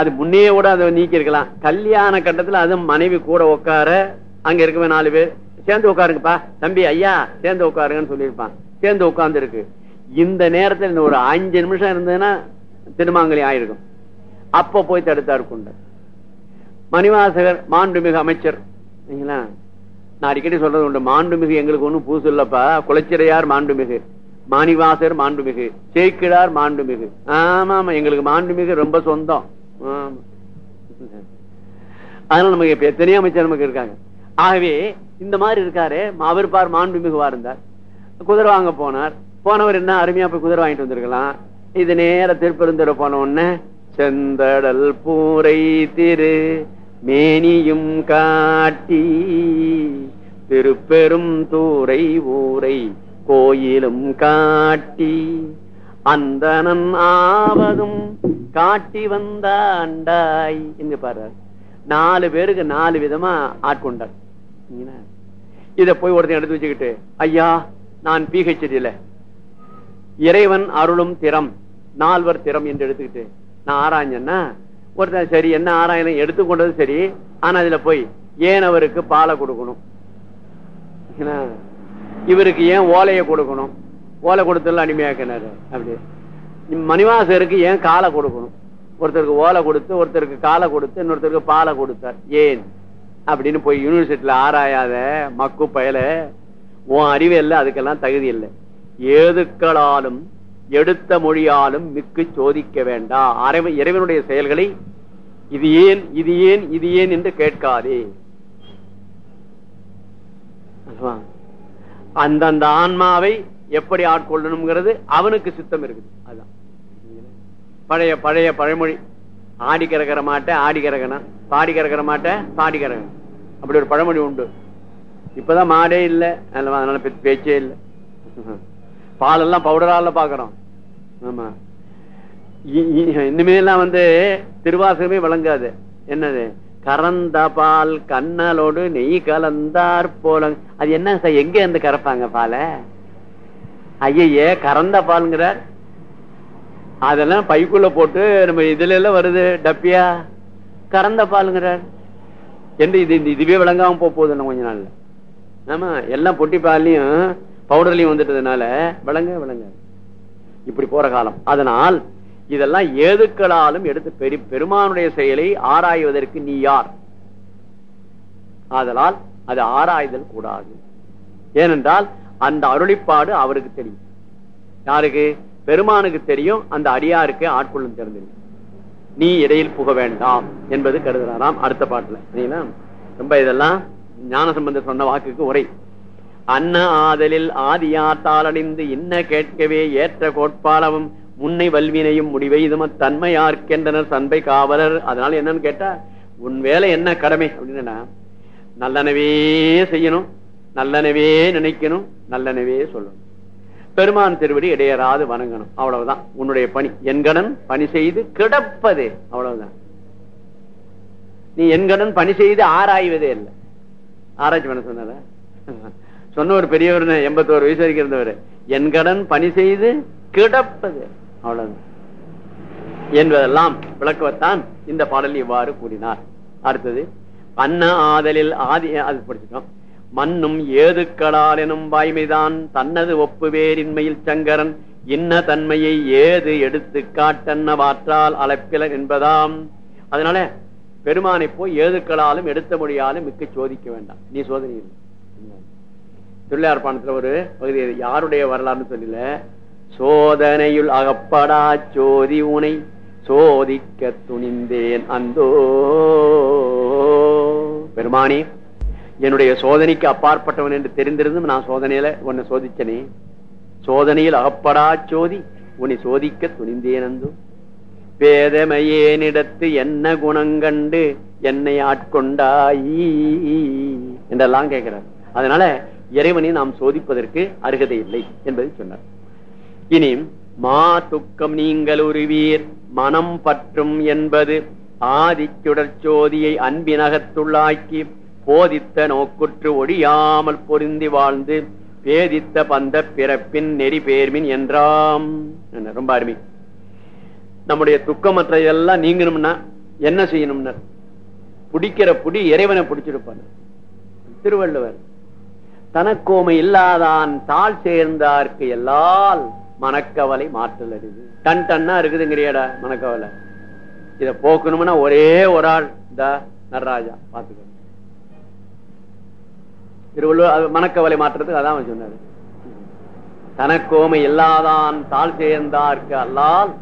அது முன்னே கூட அதை நீக்கி இருக்கலாம் கல்யாண கட்டத்துல அது மனைவி கூட உட்கார அங்க இருக்கவே நாலு பேர் சேர்ந்து உட்காருங்கப்பா தம்பி ஐயா சேர்ந்து உட்காருங்கன்னு சொல்லியிருப்பான். சேர்ந்து உட்கார்ந்து இருக்கு இந்த நேரத்தில் இந்த ஒரு அஞ்சு நிமிஷம் இருந்ததுன்னா திருமாங்கலி ஆயிருக்கும். அப்ப போய் தடுத்தார் கொண்டு மணிவாசகர் மாண்புமிகு அமைச்சர் சரிங்களா நான் அடிக்கடி சொல்றது உண்டு. மாண்புமிகு எங்களுக்கு ஒண்ணும் பூசு இல்லப்பா. குளச்சிரையார் மாண்புமிகு. மாணிவாசர் மாண்புமிகு. சேக்கிழார் மாண்புமிகு. ஆமா ஆமா. எங்களுக்கு மாண்புமிகு ரொம்ப சொந்தம். அதனால நமக்கு எத்தனையோ அமைச்சர் நமக்கு இருக்காங்க. ஆகவே இந்த மாதிரி இருக்காரு. அவர் பார் மாண்புமிகுவா இருந்தார். குதிரை வாங்க போனார். போனவர் என்ன அருமையா போய் குதிரை வாங்கிட்டு வந்திருக்கலாம். இது நேர திருப்பெருந்துறை போன உடனே செந்தடல் பூரை திரு மேனியும் காட்டி திருப்பெரும் தூரை ஊரை கோயிலும் காட்டி அந்தனன் ஆவதும் காட்டி வந்தாண்டாய். இங்க பாரு. நாலு பேருக்கு நாலு விதமா ஆட்கொண்டார். இத போய் ஒருத்தன் எடுத்து வச்சுக்கிட்டு ஐயா நான் பிஹெச்டில இறைவன் அருளும் திறம் நால்வர் திறம் என்று எடுத்துக்கிட்டு நான் ஆராய்ஞ்சேன்னா ஒருத்தன் சரி என்ன ஆராயணும் எடுத்துக்கொண்டது சரி ஆனா அதுல போய் ஏன் அவருக்கு பாலை கொடுக்கணும்? என்ன? இவருக்கு ஏன் ஓலையை கொடுக்கணும்? ஓலை கொடுத்தல அடிமையாக்கினாரு அப்படி. மணிவாசருக்கு ஏன் காலை கொடுக்கணும்? ஒருத்தருக்கு ஓலை கொடுத்து ஒருத்தருக்கு காலை கொடுத்து இன்னொருத்தருக்கு பாலை கொடுத்தார். ஏன்? அப்படின்னு போய் யூனிவர்சிட்டியில ஆராயாத மக்கு பயல உன் அறிவு இல்லை அதுக்கெல்லாம் தகுதி இல்லை. ஏதுக்களாலும் எடுத்த மொழியாலும் மிக்கு சோதிக்க வேண்டாம். அறைவ- இறைவனுடைய செயல்களை இது ஏன் இது ஏன் இது ஏன் என்று கேட்காதே. அந்தந்த ஆன்மாவை எப்படி ஆட்கொள்ளணுங்கிறது அவனுக்கு சித்தம் இருக்குது. அதான் பழைய பழைய பழமொழி. ஆடி கறக்கிற மாட்டேன் ஆடி கறக்கணும் பாடி கறக்கிற மாட்டேன் பாடி கறக்கணும் அப்படி ஒரு பழமொழி உண்டு. இப்பதான் மாடே இல்லை. அதனால பே- பேச்சே இல்லை. பாலெல்லாம் பவுடரால பாக்குறோம். ஆமா. இ- இ- வந்து திருவாசகமே விளங்காது. என்னது? கறந்த பால் கண்ணலோடு நெய் கலந்தார் போல அது என்ன சார் எங்க இருந்து கறப்பாங்க பாலை? ஐயே கறந்த பால்ங்கிறார். அதெல்லாம் பைக்குள்ள போட்டு நம்ம இதுல எல்லாம் வருது டப்பியா? கறந்த பாலுங்கிறார். என்று இது இதுவே விளங்காம போகுது இன்னும் கொஞ்ச நாள்ல. ஆமா எல்லாம் பொட்டி பால்லையும் பவுடர்லயும் வந்துட்டதுனால விளங்க விளங்க. இப்படி போற காலம். அதனால் இதெல்லாம் ஏதுக்களாலும் எடுத்து பெரு பெருமானுடைய செயலை ஆராய்வதற்கு நீ யார்? ஆதலால் அது ஆராய்தல் கூடாது. ஏனென்றால் அந்த அருளிப்பாடு அவருக்கு தெரியும். யாருக்கு? பெருமானுக்கு தெரியும் அந்த அடியாருக்கு ஆட்கொள்ளும் தெரிஞ்சிருக்கும் நீ இடையில் புக வேண்டாம் என்பது கருதுறாராம் அடுத்த பாட்டுல. சரிங்களா? ரொம்ப இதெல்லாம் ஞானசம்பந்தர் சொன்ன வாக்குக்கு உரை அன்ன ஆதலில் ஆதியாத்தால் அடைந்து இன்ன கேட்கவே ஏற்ற கோட்பாலவும் முன்னை வல்வினையும் முடிவை இதும தன்மையார்க்கின்றனர் சன்பை காவலர். அதனால என்னன்னு கேட்டா உன் வேலை என்ன கடமை? அப்படின்னா நல்லனவே செய்யணும் நல்லனவே நினைக்கணும் நல்லனவே சொல்லணும். பெருமான் திருவடி இடையராது வணங்கணும். அவ்வளவுதான். உன்னுடைய பணி. என்கடன் பணி செய்து கிடப்பதே. அவ்வளவுதான். நீ என்கடன் பணி செய்து ஆராய்வதே இல்லை. ஆராய்ச்சி பண்ண சொன்னார? சொன்ன ஒரு பெரியவர் எண்பத்தோரு வயசு வரைக்கும் இருந்தவர். என் கடன் பணி செய்து கிடப்பது. அவ்வளவுதான். என்பதெல்லாம் விளக்குவத்தான் இந்த பாடல் இவ்வாறு கூறினார். அடுத்தது அன்ன ஆதலில் ஆதி அது படிச்சுட்டோம். மண்ணும் ஏதுக்களால் எனும் வாய்மைதான் தன்னது ஒப்புவேரின்மையில் சங்கரன். இன்ன தன்மையை ஏது எடுத்து காட்டன்ன வாற்றால் அழைப்பில என்பதாம். அதனால பெருமானை போய் ஏதுக்களாலும் எடுத்த மொழியாலும் மிக்க சோதிக்க வேண்டாம். நீ சோதனை இல்லை. திருவிளையார்பாணத்துல ஒரு பகுதி யாருடைய வரலாறுன்னு சொல்லல. சோதனையுள் அகப்படா சோதி உனை சோதிக்க துணிந்தேன் அந்தோ. பெருமானி என்னுடைய சோதனைக்கு அப்பாற்பட்டவன் என்று தெரிந்திருந்தும் நான் சோதனையில உன்னை சோதிச்சனே. சோதனையில் அகப்படா சோதி உன்னை சோதிக்க துணிந்தேனந்தோ வேதமையேனிடத்து என்ன குணங்கண்டு என்னை ஆட்கொண்டாயி? என்றெல்லாம் கேட்கிறார். அதனால இறைவனை நாம் சோதிப்பதற்கு அருகதை இல்லை என்பதை சொன்னார். இனி மா துக்கம் நீங்கள் உருவீர் மனம் பற்றும் என்பது ஆதிச்சுடர் சோதியை அன்பினகத்துள்ளாக்கி போதித்த நோக்குற்று ஒழியாமல் பொருந்தி வாழ்ந்து பேதித்த பந்த பிறப்பின் நெறி பேர்மின் என்றாம் ரொம்ப அருமை. நம்முடைய துக்கமற்ற எல்லாம் நீங்கணும்னா என்ன செய்யணும்னர் பிடிக்கிற புடி இறைவனை பிடிச்சிருப்பான். திருவள்ளுவர் தனக்கோமை இல்லாதான் தாழ் சேர்ந்தார்க்கு எல்லால் மனக்கவலை மாற்றல் அறிவு டன் டன்னா இருக்குதுங்கிறியடா மனக்கவலை இத போக்கணும்னா ஒரே ஒரு ஆள் இந்த நடராஜா பாத்துக்க திருவள்ளுவர் மனக்கவலை மாற்றத்துக்கு அதான் சொன்னாரு. தனக்கோமை இல்லாதான் தாழ் சேர்ந்தார்க்கு அல்லால்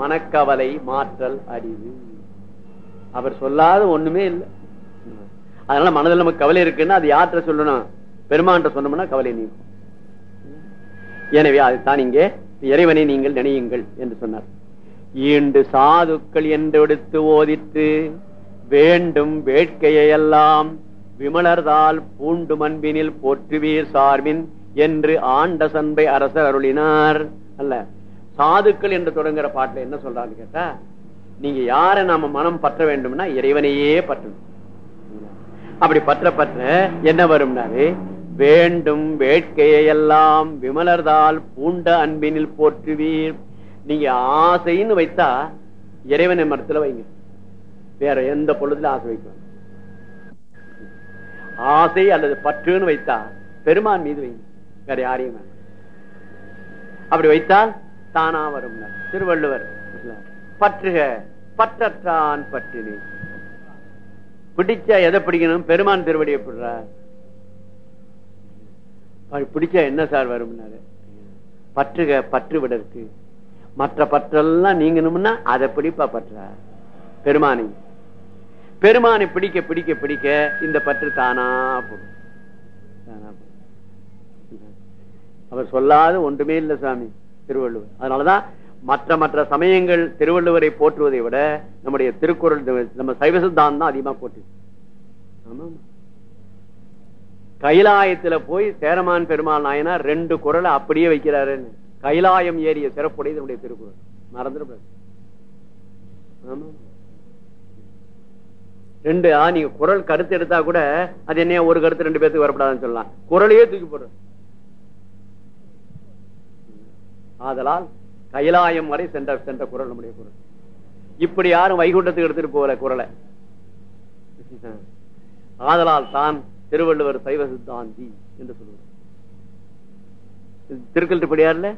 மனக்கவலை மாற்றல் அறிவு. அவர் சொல்லாத ஒண்ணுமே இல்லை. அதனால மனதில் நமக்கு கவலை இருக்குன்னா அது யார்கிட்ட சொல்லணும்? பெருமான்ட்ட சொன்னோம்னா கவலை நீக்கும் எனவே அதுதான் இங்கே இறைவனை நீங்கள் நினையுங்கள் என்று சொன்னார். ஈண்டு சாதுக்கள் என்று எடுத்து ஓதித்து வேண்டும் வேட்கையெல்லாம் விமலர்தால் பூண்டு மண்பினில் போற்றுவீர் சார்பின் என்று ஆண்ட சன்பை அரசர் அருளினார். அல்ல சாதுக்கள் என்று தொடங்குற பாட்டுல என்ன சொல்றான்னு கேட்டா நீங்க யாரை நாம மனம் பற்ற வேண்டும்னா இறைவனையே பற்றணும். அப்படி பற்ற பற்ற என்ன வரும்னாரு? வேண்டும் வேட்கையெல்லாம் விமலர்தால் பூண்ட அன்பினில் போற்றுவீர். நீங்க ஆசைன்னு வைத்தா இறைவனை மரத்துல வைங்க. வேற எந்த பொழுதுல ஆசை வைக்கலாம் ஆசை அல்லது பற்றுன்னு வைத்தா பெருமான் மீது வைங்க. வேற யாரையும் அப்படி வைத்தால் தானா வரும். திருவள்ளுவர் பற்றுக பற்றற்றான் பற்றினி. பிடிச்சா எதை பிடிக்கணும்? பெருமான் திருவடியை பிடுறா. பிடிச்சா என்ன சார் வரும்னாரு? பற்றுக பற்று விடற்கு மற்ற பற்றெல்லாம் நீங்கணும்னா அதை பிடிப்பா பற்றா. பெருமானி. பெருமானை பிடிக்க பிடிக்க பிடிக்க இந்த பற்று தானா போடும். தானா போடும். அவர் சொல்லாத ஒன்றுமே இல்லை சாமி. திருவள்ளுவர். அதனாலதான் மற்ற மற்ற சமயங்கள் திருவள்ளுவரை போற்றுவதை விட நம்முடைய திருக்குறள் நம்ம சைவ சித்தாந்தம் தான் அதிகமா போட்டு கைலாயத்துல போய் சேரமான் பெருமாள் நாயனார் ரெண்டு குரலை அப்படியே வைக்கிறாருன்னு. கைலாயம் ஏறிய சிறப்புடைய நம்முடைய திருக்குறள். மறந்துடக்கூடாது. ஆமா ரெண்டு நீங்க குரல் கருத்து எடுத்தா கூட அது என்ன ஒரு கருத்து ரெண்டு பேருக்கு வரப்படாதுன்னு சொல்லலாம். குரலையே தூக்கி போடுறோம் ஆதலால் கைலாயம் வரை சென்ற சென்ற குரல் நம்முடைய குரல். இப்படி யாரும் வைகுண்டத்துக்கு எடுத்துட்டு போகல குரலை. ஆதலால் தான் திருவள்ளுவர் சைவ சித்தாந்தி என்று சொல்லுவார். திருக்கல்ட்டுப்படியார்ல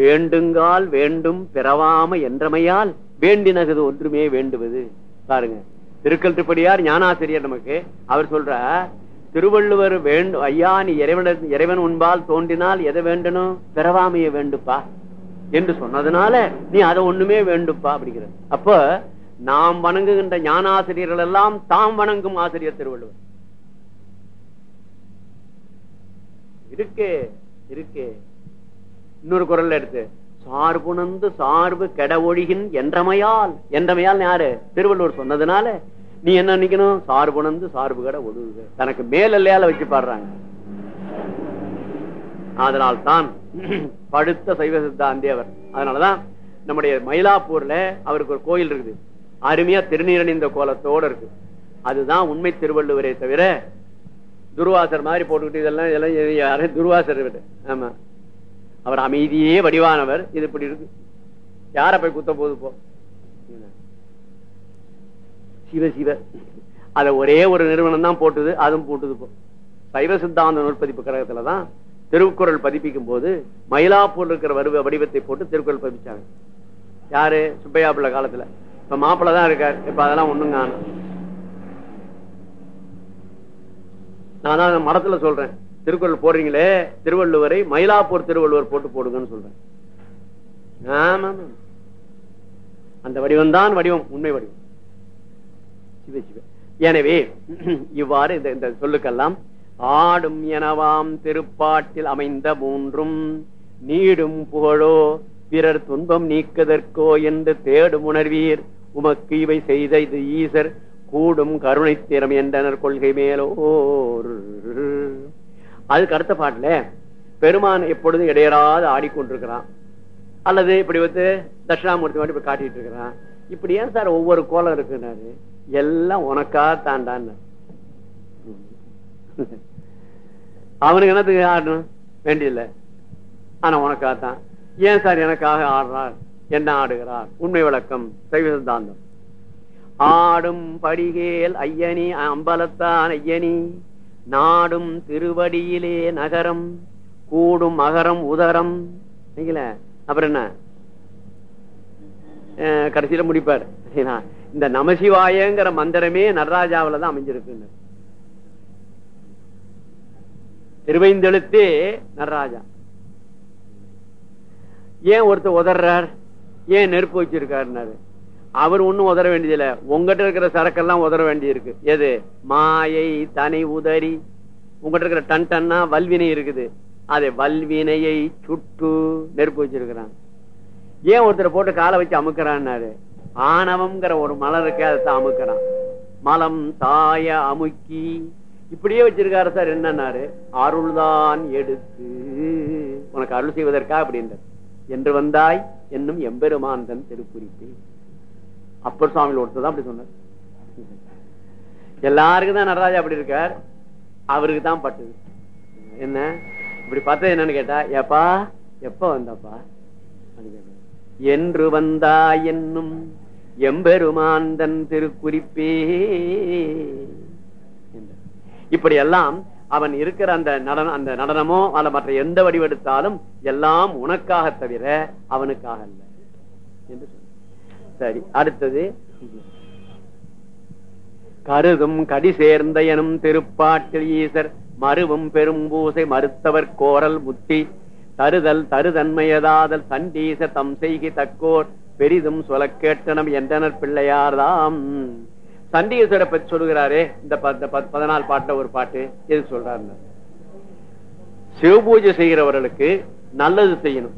வேண்டுங்கால் வேண்டும் பிறவாம என்றமையால் வேண்டினது ஒன்றுமே வேண்டுவது. பாருங்க. திருக்கல்ட்டுப்படியார் ஞானாசிரியர் நமக்கு அவர் சொல்ற திருவள்ளுவர் வேண்டும் ஐயா நீ இறைவன் இறைவன் உன்பால் தோன்றினால் எதை வேண்டணும் பிறவாமைய வேண்டுப்பா என்று சொன்னதுனால நீ அதை ஒண்ணுமே வேண்டுப்பா அப்படிங்கிற அப்ப நாம் வணங்குகின்ற ஞானாசிரியர்கள் எல்லாம் தாம் வணங்கும் ஆசிரியர் திருவள்ளுவர். இருக்கு இருக்கு. இன்னொரு குரல் எடுத்து சார்புணர்ந்து சார்பு கெட ஒழிகின் என்றமையால். என்றமையால் யாரு? திருவள்ளுவர் சொன்னதுனால நீ என்ன நினைக்கணும்? சார்புணர்ந்து சார்பு கடை ஒழுகுக தனக்கு மேலையால வச்சு பாடுறாங்க. அதனால்தான் படுத்த சைவ சித்தாந்தி அவர் அதனாலதான் நம்முடைய மயிலாப்பூர்ல அவருக்கு ஒரு கோயில் இருக்குது. அருமையா திருநீரணிந்த கோலத்தோட இருக்கு. அதுதான் உண்மை திருவள்ளுவரே தவிர துர்வாசர் மாதிரி போட்டுக்கிட்டு இதெல்லாம் இதெல்லாம் யாரும் துர்வாசர் ஆமா. அவர் அமைதியே வடிவானவர். இது இப்படி இருக்கு. யார போய் குத்த போது போ சிவ சிவ. ஒரே ஒரு நிறுவனம் தான் போட்டுது அதுவும் போட்டுது போ சைவ சித்தாந்த நூற்பதிப்பு கழகத்துலதான் திருக்குறள் பதிப்பிக்கும் போது மயிலாப்பூர் இருக்கிற வருவ வடிவத்தை போட்டு திருக்குறள் பதிப்பிச்சாங்க. யாரு? சுப்பையா பிள்ளை காலத்துல. இப்ப மாப்பிள்ள தான் இருக்காரு. இப்ப அதெல்லாம் ஒண்ணுங்க நான் தான் மடத்துல சொல்றேன். திருக்குறள் போடுறீங்களே திருவள்ளுவரை மயிலாப்பூர் திருவள்ளுவர் போட்டு போடுங்கன்னு சொல்றேன். ஆமா. அந்த வடிவம் தான் வடிவம் உண்மை வடிவம். சிவ சிவ. எனவே இவ்வாறு இந்த இந்த சொல்லுக்கெல்லாம் ஆடும் எனவாம் திருப்பாட்டில் அமைந்த மூன்றும் நீடும் புகழோ பிறர் துன்பம் நீக்குதற்கோ என்று தேடும் உணர்வீர். உமக்கு இவை செய்த இது ஈசர் கூடும் கருணை திறம் என்றனர் கொள்கை மேலோர். அதுக்கு அடுத்த பாட்டுல பெருமான் எப்பொழுதும் இடையறாது ஆடிக்கொண்டிருக்கிறான். அல்லது இப்படி வந்து தட்சிணாமூர்த்தி மாதிரி இப்ப காட்டிட்டு இருக்கிறான். இப்படி ஏன் சார் ஒவ்வொரு கோலம் இருக்குன்னாரு? எல்லாம் உனக்கா தாண்டான்னு. அவனுக்கு என்னத்துக்கு ஆடணும்? வேண்டியதில்ல. ஆனா உனக்கா தான். ஏன் சார் எனக்காக ஆடுறார்? என்ன ஆடுகிறார்? உண்மை விளக்கம். சைவ சித்தாந்தம் ஆடும் படிகேல் ஐயனி அம்பலத்தான் ஐயனி. நாடும் திருவடியிலே நகரம். கூடும் அகரம் உதரம். அப்புறம் என்ன? அஹ் கடைசியில முடிப்பார். இந்த நமசிவாயங்கிற மந்திரமே நடராஜாவில தான் அமைஞ்சிருக்கு திருவைந்தெழுத்தே நடராஜா. ஏன் ஒருத்தர் உதறார் ஏன் நெருப்பு வச்சிருக்காருனாரு அவர் ஒன்னும் உதற வேண்டியதில்ல. உங்ககிட்ட இருக்கிற சரக்கெல்லாம் உதற வேண்டியிருக்கு. எது? மாயை தனி உதறி. உங்ககிட்ட இருக்கிற டன் டன்னா வல்வினை இருக்குது. அதை வல்வினையை சுட்டு நெருப்பு வச்சிருக்கிறான். ஏன் ஒருத்தரை போட்டு காலை வச்சு அமுக்கிறான்னாரு? ஆணவம்ங்கிற ஒரு மலர் இருக்கு அதை அமுக்கிறான். மலம் தாய அமுக்கி. இப்படியே வச்சிருக்காரு சார் என்னன்னாரு? அருள்தான் எடுத்து. உனக்கு அருள் செய்வதற்கா அப்படின்ற என்று வந்தாய் என்னும் எம்பெருமான் தன் திருக்குறிப்பு. அப்பர் சுவாமியில் ஒருத்தர் தான் அப்படி சொன்னார். எல்லாருக்கும் தான் நடராஜா அப்படி இருக்கார். அவருக்கு தான் பட்டுது. என்ன? இப்படி பார்த்தது என்னன்னு கேட்டா எப்பா எப்ப வந்தப்பா? அப்படி என்று வந்தா என்னும் எம்பெருமாந்தன் திருக்குறிப்பே. இப்படி எல்லாம் அவன் இருக்கிற அந்த நடனம் அந்த நடனமோ அல்ல மற்ற எந்த வடிவெடுத்தாலும் எல்லாம் உனக்காக தவிர அவனுக்காக அல்ல. என்று சரி அடுத்தது. கருதும் கடி சேர்ந்த எனும் திருப்பாட்டில் ஈசர் மருவும் பெரும் பூசை மறுத்தவர் கோரல் முத்தி தருதல் தருதன்மையதாதல் சண்டீச தம் செய்கி தக்கோர் பெரிதும் சொல கேட்டனம் என்றனர் பிள்ளையார்தாம். சண்டிகேஸ்வர பற்றி சொல்லுகிறாரே இந்த ப- இந்த பதினாலு பாட்டுல ஒரு பாட்டு எது சொல்றாரு சிவபூஜை செய்கிறவர்களுக்கு நல்லது செய்யணும்.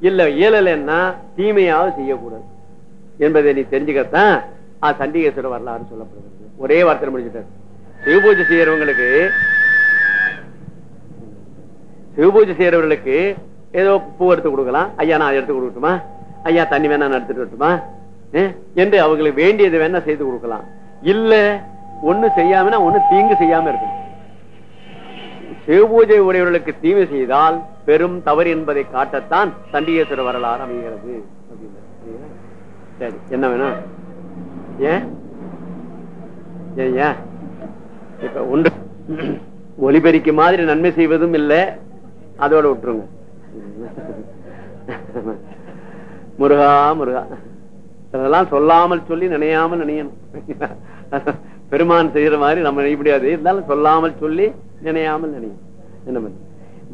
இல்ல இயலலைன்னா தீமையாவது செய்யக்கூடாது. என்பதை நீ தெரிஞ்சுக்கத்தான் ஆ சண்டிகேஸ்வரர் வரலாறு சொல்லப்படுகிறது. ஒரே வார்த்தை முடிச்சுட்டார் சிவபூஜை செய்யறவங்களுக்கு சிவபூஜை செய்யறவர்களுக்கு ஏதோ பூ எடுத்து கொடுக்கலாம். ஐயா நான் எடுத்து கொடுக்கட்டுமா? ஐயா தண்ணி வேணா நடத்திட்டு வரட்டுமா? என்று அவங்களுக்கு வேண்டியது வேணா செய்து கொடுக்கலாம். இல்ல ஒண்ணு செய்யாமனா ஒண்ணு தீங்கு செய்யாம இருக்கணும். சிவபூஜை உடையவர்களுக்கு தீமை செய்தால் பெரும் தவறு என்பதை காட்டத்தான் சண்டிகேஸ்வர வரலாறு அமைகிறது. சரி என்ன வேணும்? ஏன் ஏன்? இப்ப ஒன்று. ஒலிபெருக்கி மாதிரி நன்மை செய்வதும் இல்லை அதோட விட்டுருங்க. முருகா முருகா. அதெல்லாம் சொல்லாமல் சொல்லி நினையாமல் நினையணும். பெருமான் செய்யற மாதிரி நம்ம நினைக்க முடியாது இருந்தாலும் சொல்லாமல் சொல்லி நினையாமல் நினையும் என்ன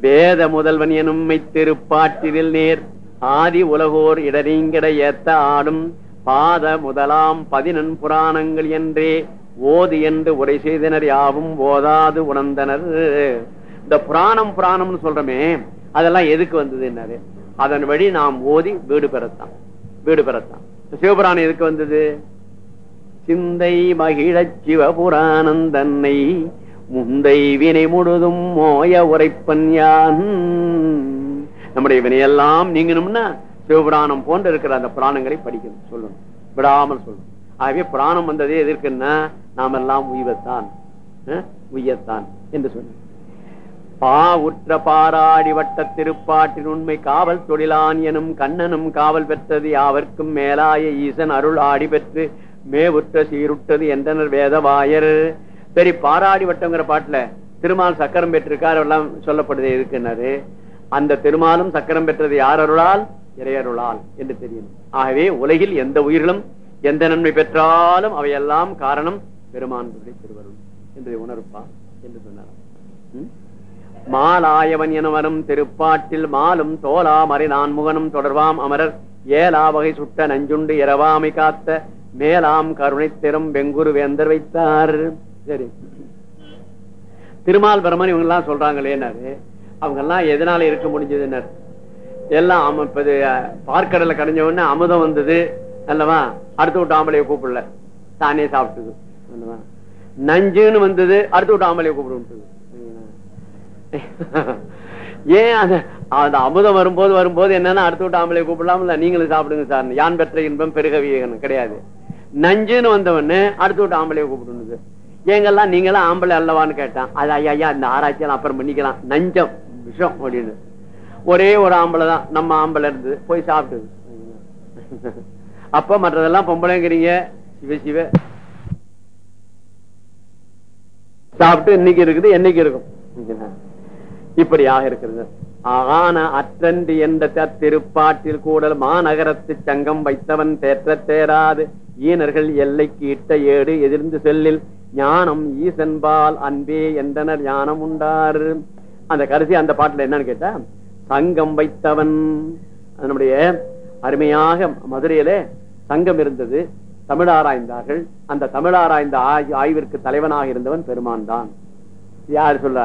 வேத முதல்வன் எனும் திருப்பாட்டிரில் நேர் ஆதி உலகோர் இடரீங்கிட ஏத்த ஆடும் பாத முதலாம் பதினன் புராணங்கள் என்றே ஓது என்று உரை செய்தனர் யாவும் ஓதாது உணர்ந்தனர். இந்த புராணம் புராணம்னு சொல்றமே அதெல்லாம் எதுக்கு வந்தது என்ன அதன் வழி நாம் ஓதி வீடு பெறத்தான். வீடு பெறத்தான். சிவபுராணம் எதுக்கு வந்தது? சிந்தை மகிழச் சிவபுராணம் தன்னை முந்தை வினை முழுதும் மோய உரைப்பன் யான். நம்முடைய வினையெல்லாம் நீங்கணும்னா சிவபுராணம் போன்று இருக்கிற அந்த புராணங்களை படிக்கணும் சொல்லணும். விடாமல் சொல்லணும். ஆகவே புராணம் வந்ததே எதற்குன்னா நாம் எல்லாம் உய்வத்தான் உய்யத்தான் என்று சொன்ன பா உற்ற பாராடி வட்ட திருப்பாட்டின் உண்மை காவல் தொழிலான் எனும் கண்ணனும் காவல் பெற்றது யாவர்க்கும் மேலாய ஈசன் அருள் ஆடி பெற்று மேவுற்ற சீருட்டது என்றனர் வேதவாயர். சரி பாராடி வட்டங்கிற பாட்டுல திருமால் சக்கரம் பெற்றிருக்கார் எல்லாம் சொல்லப்படுது எதுக்குன்னாரு அந்த திருமாலும் சக்கரம் பெற்றது யார் அருளால்? இறையருளால் என்று தெரியும். ஆகவே உலகில் எந்த உயிர்களும் எந்த நன்மை பெற்றாலும் அவையெல்லாம் காரணம் பெருமான் திருவருள் என்று உணர்ப்பா என்று சொன்னார். ம்? மாலாயவன் என வரும் திருப்பாட்டில் மாலும் தோலா மறை நான் முகனும் தொடர்வாம் அமரர். ஏலா வகை சுட்ட நஞ்சுண்டு இரவாமை காத்த மேலாம் கருணை திறம் வெங்குரு வேந்தர் வைத்தார். சரி. திருமால் பிரமன் இவங்க எல்லாம் சொல்றாங்களேனாரு அவங்க எல்லாம் எதனால இருக்க முடிஞ்சதுன்னாரு எல்லாம் ஆமா பார்க்கடல கடைஞ்ச உடனே அமுதம் வந்தது அல்லவா? அடுத்து விட்டு ஆம்பளைய கூப்பிடல. தானே சாப்பிட்டது அல்லவா? நஞ்சுன்னு வந்தது அடுத்து விட்டு ஆம்பளைய கூப்பிடு ஏன் அது அந்த அமுதம் வரும்போது வரும்போது என்னன்னா அடுத்து விட்டு ஆம்பளை கூப்பிடலாம்ல. நீங்களும் சாப்பிடுங்க சார். யான் பெற்ற இன்பம் பெருகவியகன் கிடையாது. நஞ்சுன்னு வந்தவொன்னு அடுத்து விட்டு ஆம்பளைய கூப்பிடுனது எங்கெல்லாம் நீங்களாம் ஆம்பளை அல்லவான்னு கேட்டான். அது ஐயா ஐயா இந்த ஆராய்ச்சியெல்லாம் அப்புறம் பண்ணிக்கலாம். நஞ்சம் விஷம் அப்படின்னு. ஒரே ஒரு ஆம்பளை தான். நம்ம ஆம்பளை இருந்து போய் சாப்பிட்டு அப்ப மற்றதெல்லாம் பொம்பளைங்கிறீங்க. சிவ சிவ. சாப்பிட்டு இன்னைக்கு இருக்குது என்னைக்கு இருக்கும்? இப்படியாக இருக்கிறது. ஆன அற்றன்று என்ற திருப்பாட்டில் கூடல் மாநகரத்து சங்கம் வைத்தவன் தேற்ற தேராது. ஈனர்கள் எல்லைக்கு இட்ட ஏடு எதிர்ந்து செல்லில் ஞானம் ஈசன்பால் அன்பே என்றனர் ஞானம் உண்டாரு. அந்த கடைசி அந்த பாட்டுல என்னன்னு கேட்டா சங்கம் வைத்தவன். நம்முடைய அருமையாக மதுரையில சங்கம் இருந்தது. தமிழ் ஆராய்ந்தார்கள். அந்த தமிழாராய்ந்த ஆய்விற்கு தலைவனாக இருந்தவன் பெருமான் தான் யார் சொல்ற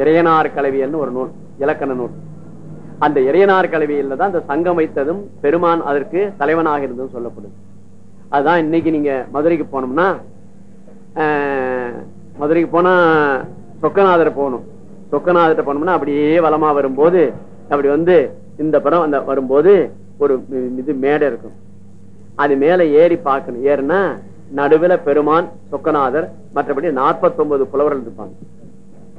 இறையனார் கலவியல்னு ஒரு நூல் இலக்கண நூல். அந்த இறையனார் கலவியில் தான் அந்த சங்கம் வைத்ததும் பெருமான் அதற்கு தலைவனாக இருந்ததும் சொல்லப்படுது. அதுதான் இன்னைக்கு நீங்க மதுரைக்கு போனோம்னா மதுரைக்கு போனா சொக்கநாதர் போகணும். சொக்கநாதர் போனோம்னா அப்படியே வளமா வரும்போது அப்படி வந்து இந்த படம் அந்த வரும்போது ஒரு இது மேடை இருக்கும். அது மேல ஏறி பார்க்கணும். ஏறுனா நடுவில் பெருமான் சொக்கநாதர் மற்றபடி நாற்பத்தி ஒன்பது புலவர்கள் இருப்பாங்க.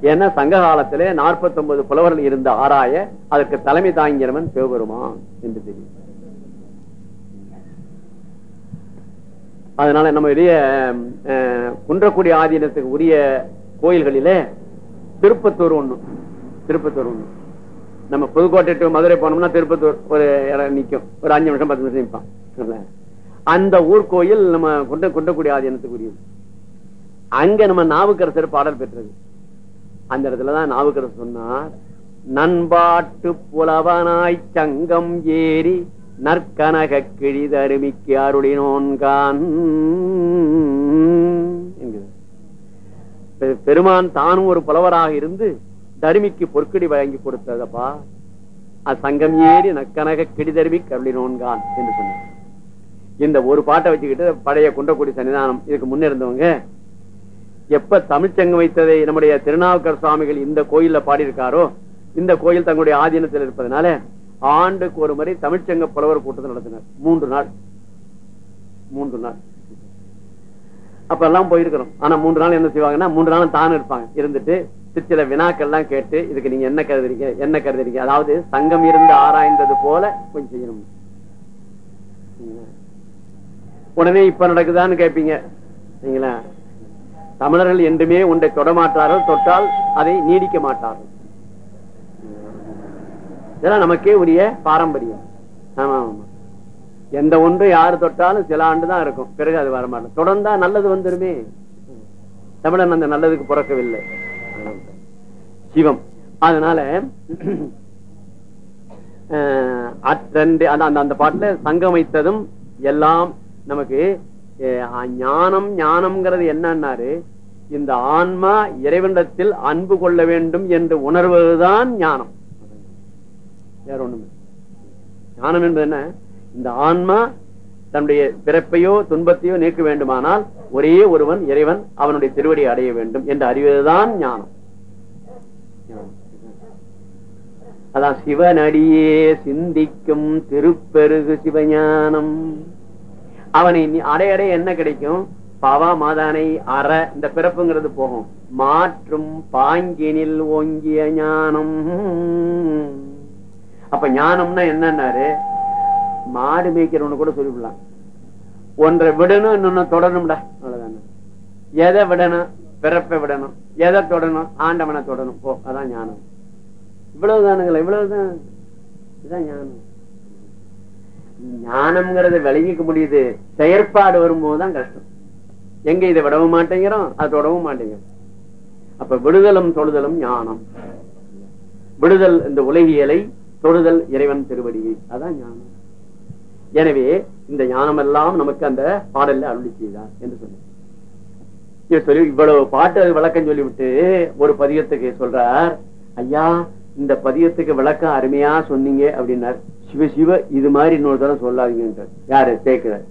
ஏன்னா சங்க காலத்திலே நாற்பத்தி ஒன்பது புலவர்கள் இருந்த ஆராய அதற்கு தலைமை தாங்கியவன் சிவபெருமான் என்று தெரியும். அதனால நம்முடைய குன்றக்குடி ஆதீனத்துக்கு உரிய கோயில்களிலே திருப்பத்தூர் ஒண்ணு திருப்பத்தூர் ஒண்ணு. நம்ம புதுக்கோட்டை டு மதுரை போனோம்னா திருப்பத்தூர் ஒரு இடம் நிற்கும் ஒரு அஞ்சு நிமிஷம் பத்து நிமிஷம் நிற்பான். அந்த ஊர் கோயில் நம்ம குண்ட குண்டக்குடி ஆதீனத்துக்கு உரியது. அங்க நம்ம நாவுக்கரசர் பாடல் பெற்றது. அந்த இடத்துலதான் நாவுக்கரசர் சொன்னார் நண்பாட்டு புலவனாய் சங்கம் ஏறி நற்கனக கிழிதருமிக்கு அருளினோன்கான். பெருமான் தானும் ஒரு புலவராக இருந்து தருமிக்கு பொற்கடி வழங்கி கொடுத்ததப்பா? அது சங்கம் ஏறி நக்கனக கிடிதருமி கருளினோன்கான் என்று சொன்னார். இந்த ஒரு பாட்டை வச்சுக்கிட்டு பழைய குன்றக்குடி சன்னிதானம் இதுக்கு முன்னிருந்தவங்க எப்ப தமிழ்ச்சங்கம் வைத்ததை நம்முடைய திருநாவுக்கர் சுவாமிகள் இந்த கோயில்ல பாடியிருக்காரோ இந்த கோயில் தங்களுடைய ஆதீனத்தில் இருப்பதனால ஆண்டுக்கு ஒரு முறை தமிழ்ச்சங்க புலவர் கூட்டத்தை நடத்தினார். மூன்று நாள். மூன்று நாள். அப்ப எல்லாம் போயிருக்கிறோம். ஆனா மூன்று நாள் என்ன செய்வாங்கன்னா மூன்று நாளும் தான் இருப்பாங்க. இருந்துட்டு சில வினாக்கள் எல்லாம் கேட்டு இதுக்கு நீங்க என்ன கருதுறீங்க என்ன கருதுறீங்க? அதாவது சங்கம் இருந்து ஆராய்ந்தது போல கொஞ்சம் செய்யணும். உடனே இப்ப நடக்குதான்னு கேட்பீங்க சரிங்களா? தமிழர்கள் என்றுமே ஒன்றை தொடமாட்டார்கள். தொட்டால் அதை நீடிக்க மாட்டார்கள். இதெல்லாம் நமக்கே உரிய பாரம்பரியம். ஆமா ஆமா எந்த ஒன்று யாரு தொட்டாலும் சில ஆண்டு தான் இருக்கும். பிறகு அது வரமாட்டோம் தொடர்ந்தா நல்லது வந்துருமே. தமிழன் அந்த நல்லதுக்கு பிறக்கவில்லை. சிவம். அதனால அற்றண்டு அந்த அந்த பாட்டுல சங்கமைத்ததும் எல்லாம் நமக்கு ஞானம் ஞானம்ங்கிறது என்னன்னாரு? இந்த ஆன்மா இறைவனிடத்தில் அன்பு கொள்ள வேண்டும் என்று உணர்வதுதான் ஞானம். வேற ஒண்ணுமே ஞானம் என்பது என்ன? இந்த ஆன்மா தன்னுடைய பிறப்பையோ துன்பத்தையோ நீக்க வேண்டுமானால் ஒரே ஒருவன் இறைவன் அவனுடைய திருவடி அடைய வேண்டும் என்று அறிவதுதான் ஞானம். அதான் சிவனடியே சிந்திக்கும் திருப்பெருகு சிவஞானம். அவனை அடையடை என்ன கிடைக்கும்? பவ மாதானை அற இந்த பிறப்புங்கிறது போகும். மாற்றும் பாங்கினில் ஓங்கிய ஞானம். அப்ப ஞானம்னா என்னன்னாரு? மாடு மேய்க்கிறவனு கூட சொல்லிவிடலாம். ஒன்றை விடணும் இன்னொன்னு தொடரணும்டா அவ்வளவுதானே. எதை விடணும்? பிறப்பை விடணும். எதை தொடணும்? ஆண்டவனை தொடணும். போ அதான் ஞானம். இவ்வளவுதானுங்களா இவ்வளவுதான். இதுதான் ஞானம். ஞானம்ங்கிறத விளங்கிக்க முடியுது செயற்பாடு வரும்போதுதான் கஷ்டம். எங்க இதை விடவும் மாட்டேங்கிறோம் அது தொடவும் மாட்டேங்கிறோம். அப்ப விடுதலும் தொழுதலும் ஞானம். விடுதல் இந்த உலகியலை தொழுதல் இறைவன் திருவடியை அதான் ஞானம். எனவே இந்த ஞானம் எல்லாம் நமக்கு அந்த பாடல்ல அருளி செய்தார் என்று சொன்னார். சொல்லி இவ்வளவு பாட்டு விளக்கம் சொல்லிவிட்டு ஒரு பதியத்துக்கு சொல்றார் ஐயா இந்த பதியத்துக்கு விளக்கம் அருமையா சொன்னீங்க அப்படின்னார். சிவ சிவ இது மாதிரி இன்னொரு தடவை சொல்லாதீங்க யாரு? சேர்க்கிறார்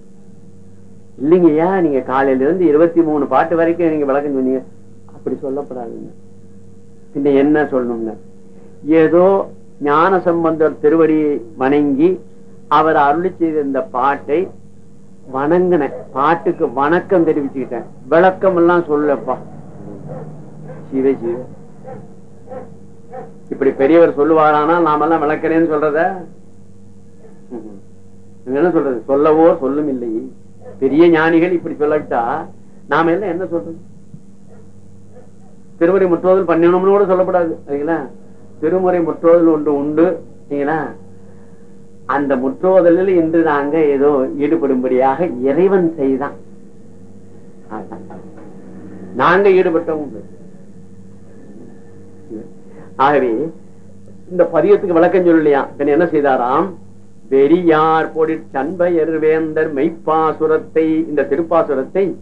இல்லைங்கய்யா நீங்க காலையில இருந்து இருபத்தி மூணு பாட்டு வரைக்கும் நீங்க விளக்கம் சொன்னீங்க. அப்படி சொல்லப்படாதுங்க. பின்ன என்ன சொல்லணும்னு ஏதோ ஞான சம்பந்தர் திருவடியை வணங்கி அவர் அருளி செய்திருந்த பாட்டை வணங்கினேன் பாட்டுக்கு வணக்கம் தெரிவிச்சுக்கிட்டேன். விளக்கம் எல்லாம் சொல்லப்பா. சிவ சிவ. இப்படி பெரியவர் சொல்லுவாரானா நாமெல்லாம் விளக்கிறேன்னு சொல்றத? என்ன சொல்றது? சொல்லவோ சொல்லும் இல்லை. பெரிய ஞானிகள் இப்படி சொல்லிட்டா நாம எல்லாம் என்ன சொல்றது? திருமுறை முற்றோதல் பண்ணினோம்னு கூட சொல்லப்படாது சரிங்களா? திருமுறை முற்றோதல் ஒன்று உண்டு சரிங்களா? அந்த முற்றோதலில் இன்று நாங்க ஏதோ ஈடுபடும்படியாக இறைவன் செய்தான். நாங்க ஈடுபட்டோம். உண்டு. ஆகவே இந்த பதியத்துக்கு விளக்கம் சொல்லலையா என்ன செய்தாராம்? பெரியார் பொடி தன்பயர் வேந்தர் மெய்ப்பாசுரத்தை இந்த திருப்பாசுரத்தை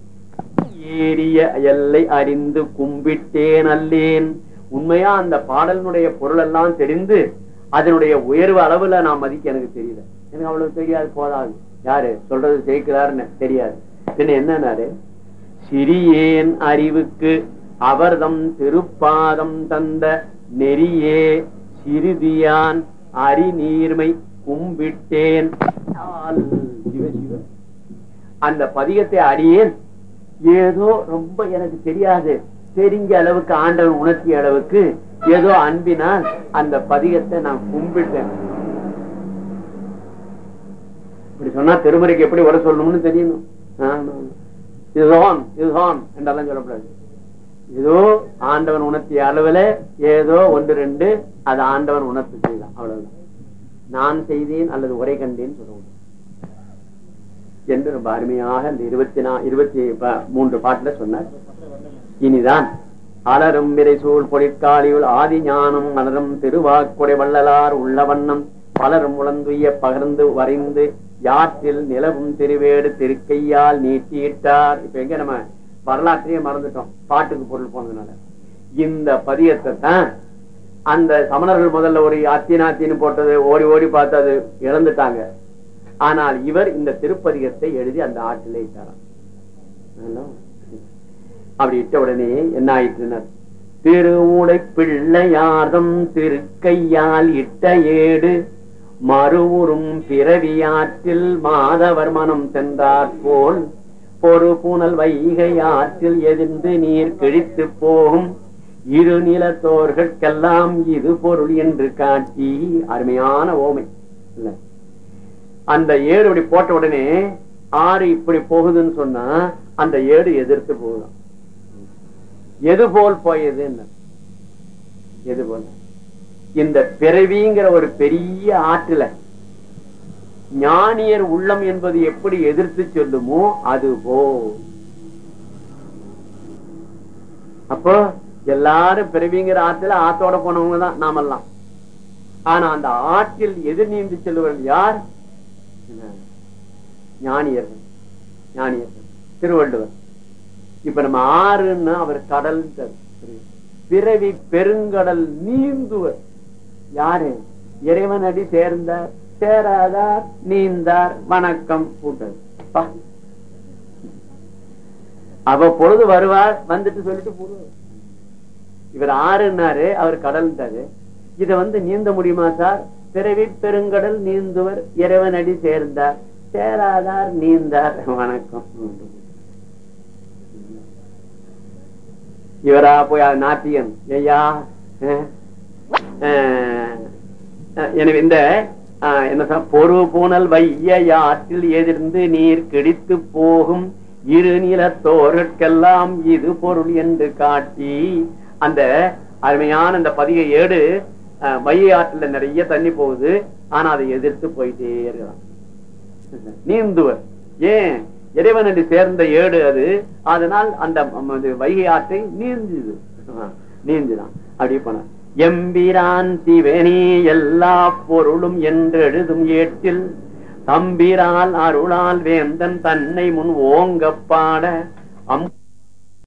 ஏறிய எல்லை அறிந்து கும்பிட்டேன் அல்லேன். உண்மையா அந்த பாடலினுடைய பொருள் எல்லாம் தெரிந்து அதனுடைய உயர்வு அளவுல நான் மதிக்க எனக்கு தெரியல. எனக்கு அவ்வளவு தெரியாது போதாது. யாரு? சொல்றது ஜெயிக்கிறாருன்னு தெரியாது. பின்ன என்னன்னாரு? சிறியேன் அறிவுக்கு அவர்தம் திருப்பாதம் தந்த நெறியே சிறுதியான் அறிநீர்மை கும்பிட்டேன். அந்த பதிகத்தை அடியேன். ஏதோ ரொம்ப எனக்கு தெரியாது. தெரிஞ்ச அளவுக்கு ஆண்டவன் உணர்த்திய அளவுக்கு ஏதோ அன்பினால் அந்த பதிகத்தை நான் கும்பிட்டேன். இப்படி சொன்னா திருமறைக்கு எப்படி வர சொல்லணும்னு தெரியணும். இதுதான் இதுதான் என்றெல்லாம் சொல்லக்கூடாது. ஏதோ ஆண்டவன் உணர்த்திய அளவுல ஏதோ ஒன்று ரெண்டு அது ஆண்டவன் உணர்த்து செய்யலாம் அவ்வளவுதான். நான் செய்தேன் அல்லது உரை கண்டேன் சொல்லுவோம். என்று ரொம்ப அருமையாக இந்த இருபத்தி நா இருபத்தி மூன்று பாட்டுல சொன்னார். இனிதான் அலரும் விரைசூழ் பொழிற்காலியுள் ஆதி ஞானம் மலரும் திருவாக்குடை வள்ளலார் உள்ள வண்ணம் பலரும் உழந்துய பகிர்ந்து வரைந்து யாற்றில் நிலவும் திருவேடு திருக்கையால் நீட்டியிட்டார். இப்ப எங்க நம்ம வரலாற்றையே மறந்துட்டோம். பாட்டுக்கு பொருள் போனதுனால. இந்த பதியத்தை தான் அந்த சமணர்கள் முதல்ல ஒரு அத்தினாத்தின்னு போட்டது ஓடி ஓடி பார்த்தது இழந்துட்டாங்க. ஆனால் இவர் இந்த திருப்பதிகத்தை எழுதி அந்த ஆற்றிலே இட்டாராம். அப்படி இட்ட உடனே என்ன ஆயிற்றுனர் திருவுடை பிள்ளையார்தம் திருக்கையால் இட்ட ஏடு மறுவுறும் பிறவியாற்றில் மாதவர் மனம் சென்றார் போல் பொறு புனல் வைகை ஆற்றில் எதிர்ந்து நீர் கிழித்து போகும் இரு நிலத்தோர்கட்கெல்லாம் இது பொருள் என்று காட்டி அருமையான ஓமை. இல்ல. அந்த ஏடு இப்படி போட்ட உடனே ஆறு இப்படி போகுதுன்னு சொன்னா அந்த ஏடு எதிர்த்து போகுதாம் எது போல் போயது எது போல. இந்த பிறவிங்கிற ஒரு பெரிய ஆற்றுல ஞானியர் உள்ளம் என்பது எப்படி எதிர்த்து சொல்லுமோ அது போ அப்போ எல்லாரும் பிறவிங்கிற ஆற்றுல ஆத்தோட போனவங்க தான் நாமெல்லாம். ஆனா அந்த ஆற்றில் எதிர் நீந்து செல்வர்கள் யார்? ஞானியர்கள். ஞானியர்கள். திருவள்ளுவர். இப்ப நம்ம ஆறுன்னு அவர் கடல் பிறவி பெருங்கடல் நீந்துவர். யாரு? இறைவன் அடி சேர்ந்தார். சேராதார் நீந்தார். வணக்கம் கூட்டது அவ பொழுது வருவார் வந்துட்டு சொல்லிட்டு போடுவார் இவர் ஆறுனாரு அவர் கடல்ன்றாரு. இத வந்து நீந்த முடியுமா சார்? பிறவி பெருங்கடல் நீந்துவர் இறைவனடி சேர்ந்தார். சேராதார் நீந்தார். வணக்கம். இவரா போய் நாட்டியம். ஐயா. அஹ், அஹ், எனவே இந்த என்ன பொறு பூனல் வைய ஆற்றில் எதிர்ந்து நீர் கிடித்து போகும் இரு நிலத்தோர்கெல்லாம் இது பொருள் என்று காட்டி அந்த அருமையான அந்த பதிகை ஏடு மைய ஆற்றுல நிறைய தண்ணி போகுது. ஆனா அதை எதிர்த்து போயிட்டே இருக்கலாம் நீந்துவர். ஏன்? இறைவனடி சேர்ந்த ஏடு அது. அதனால் அந்த வைகை ஆற்றை நீந்துது. நீந்துதான். அப்படி போன எம்பிரான் சிவனே எல்லா பொருளும் என்று எழுதும் ஏட்டில் தம்பிரால் அருளால் வேந்தன் தன்னை முன் ஓங்கப்பாட அம்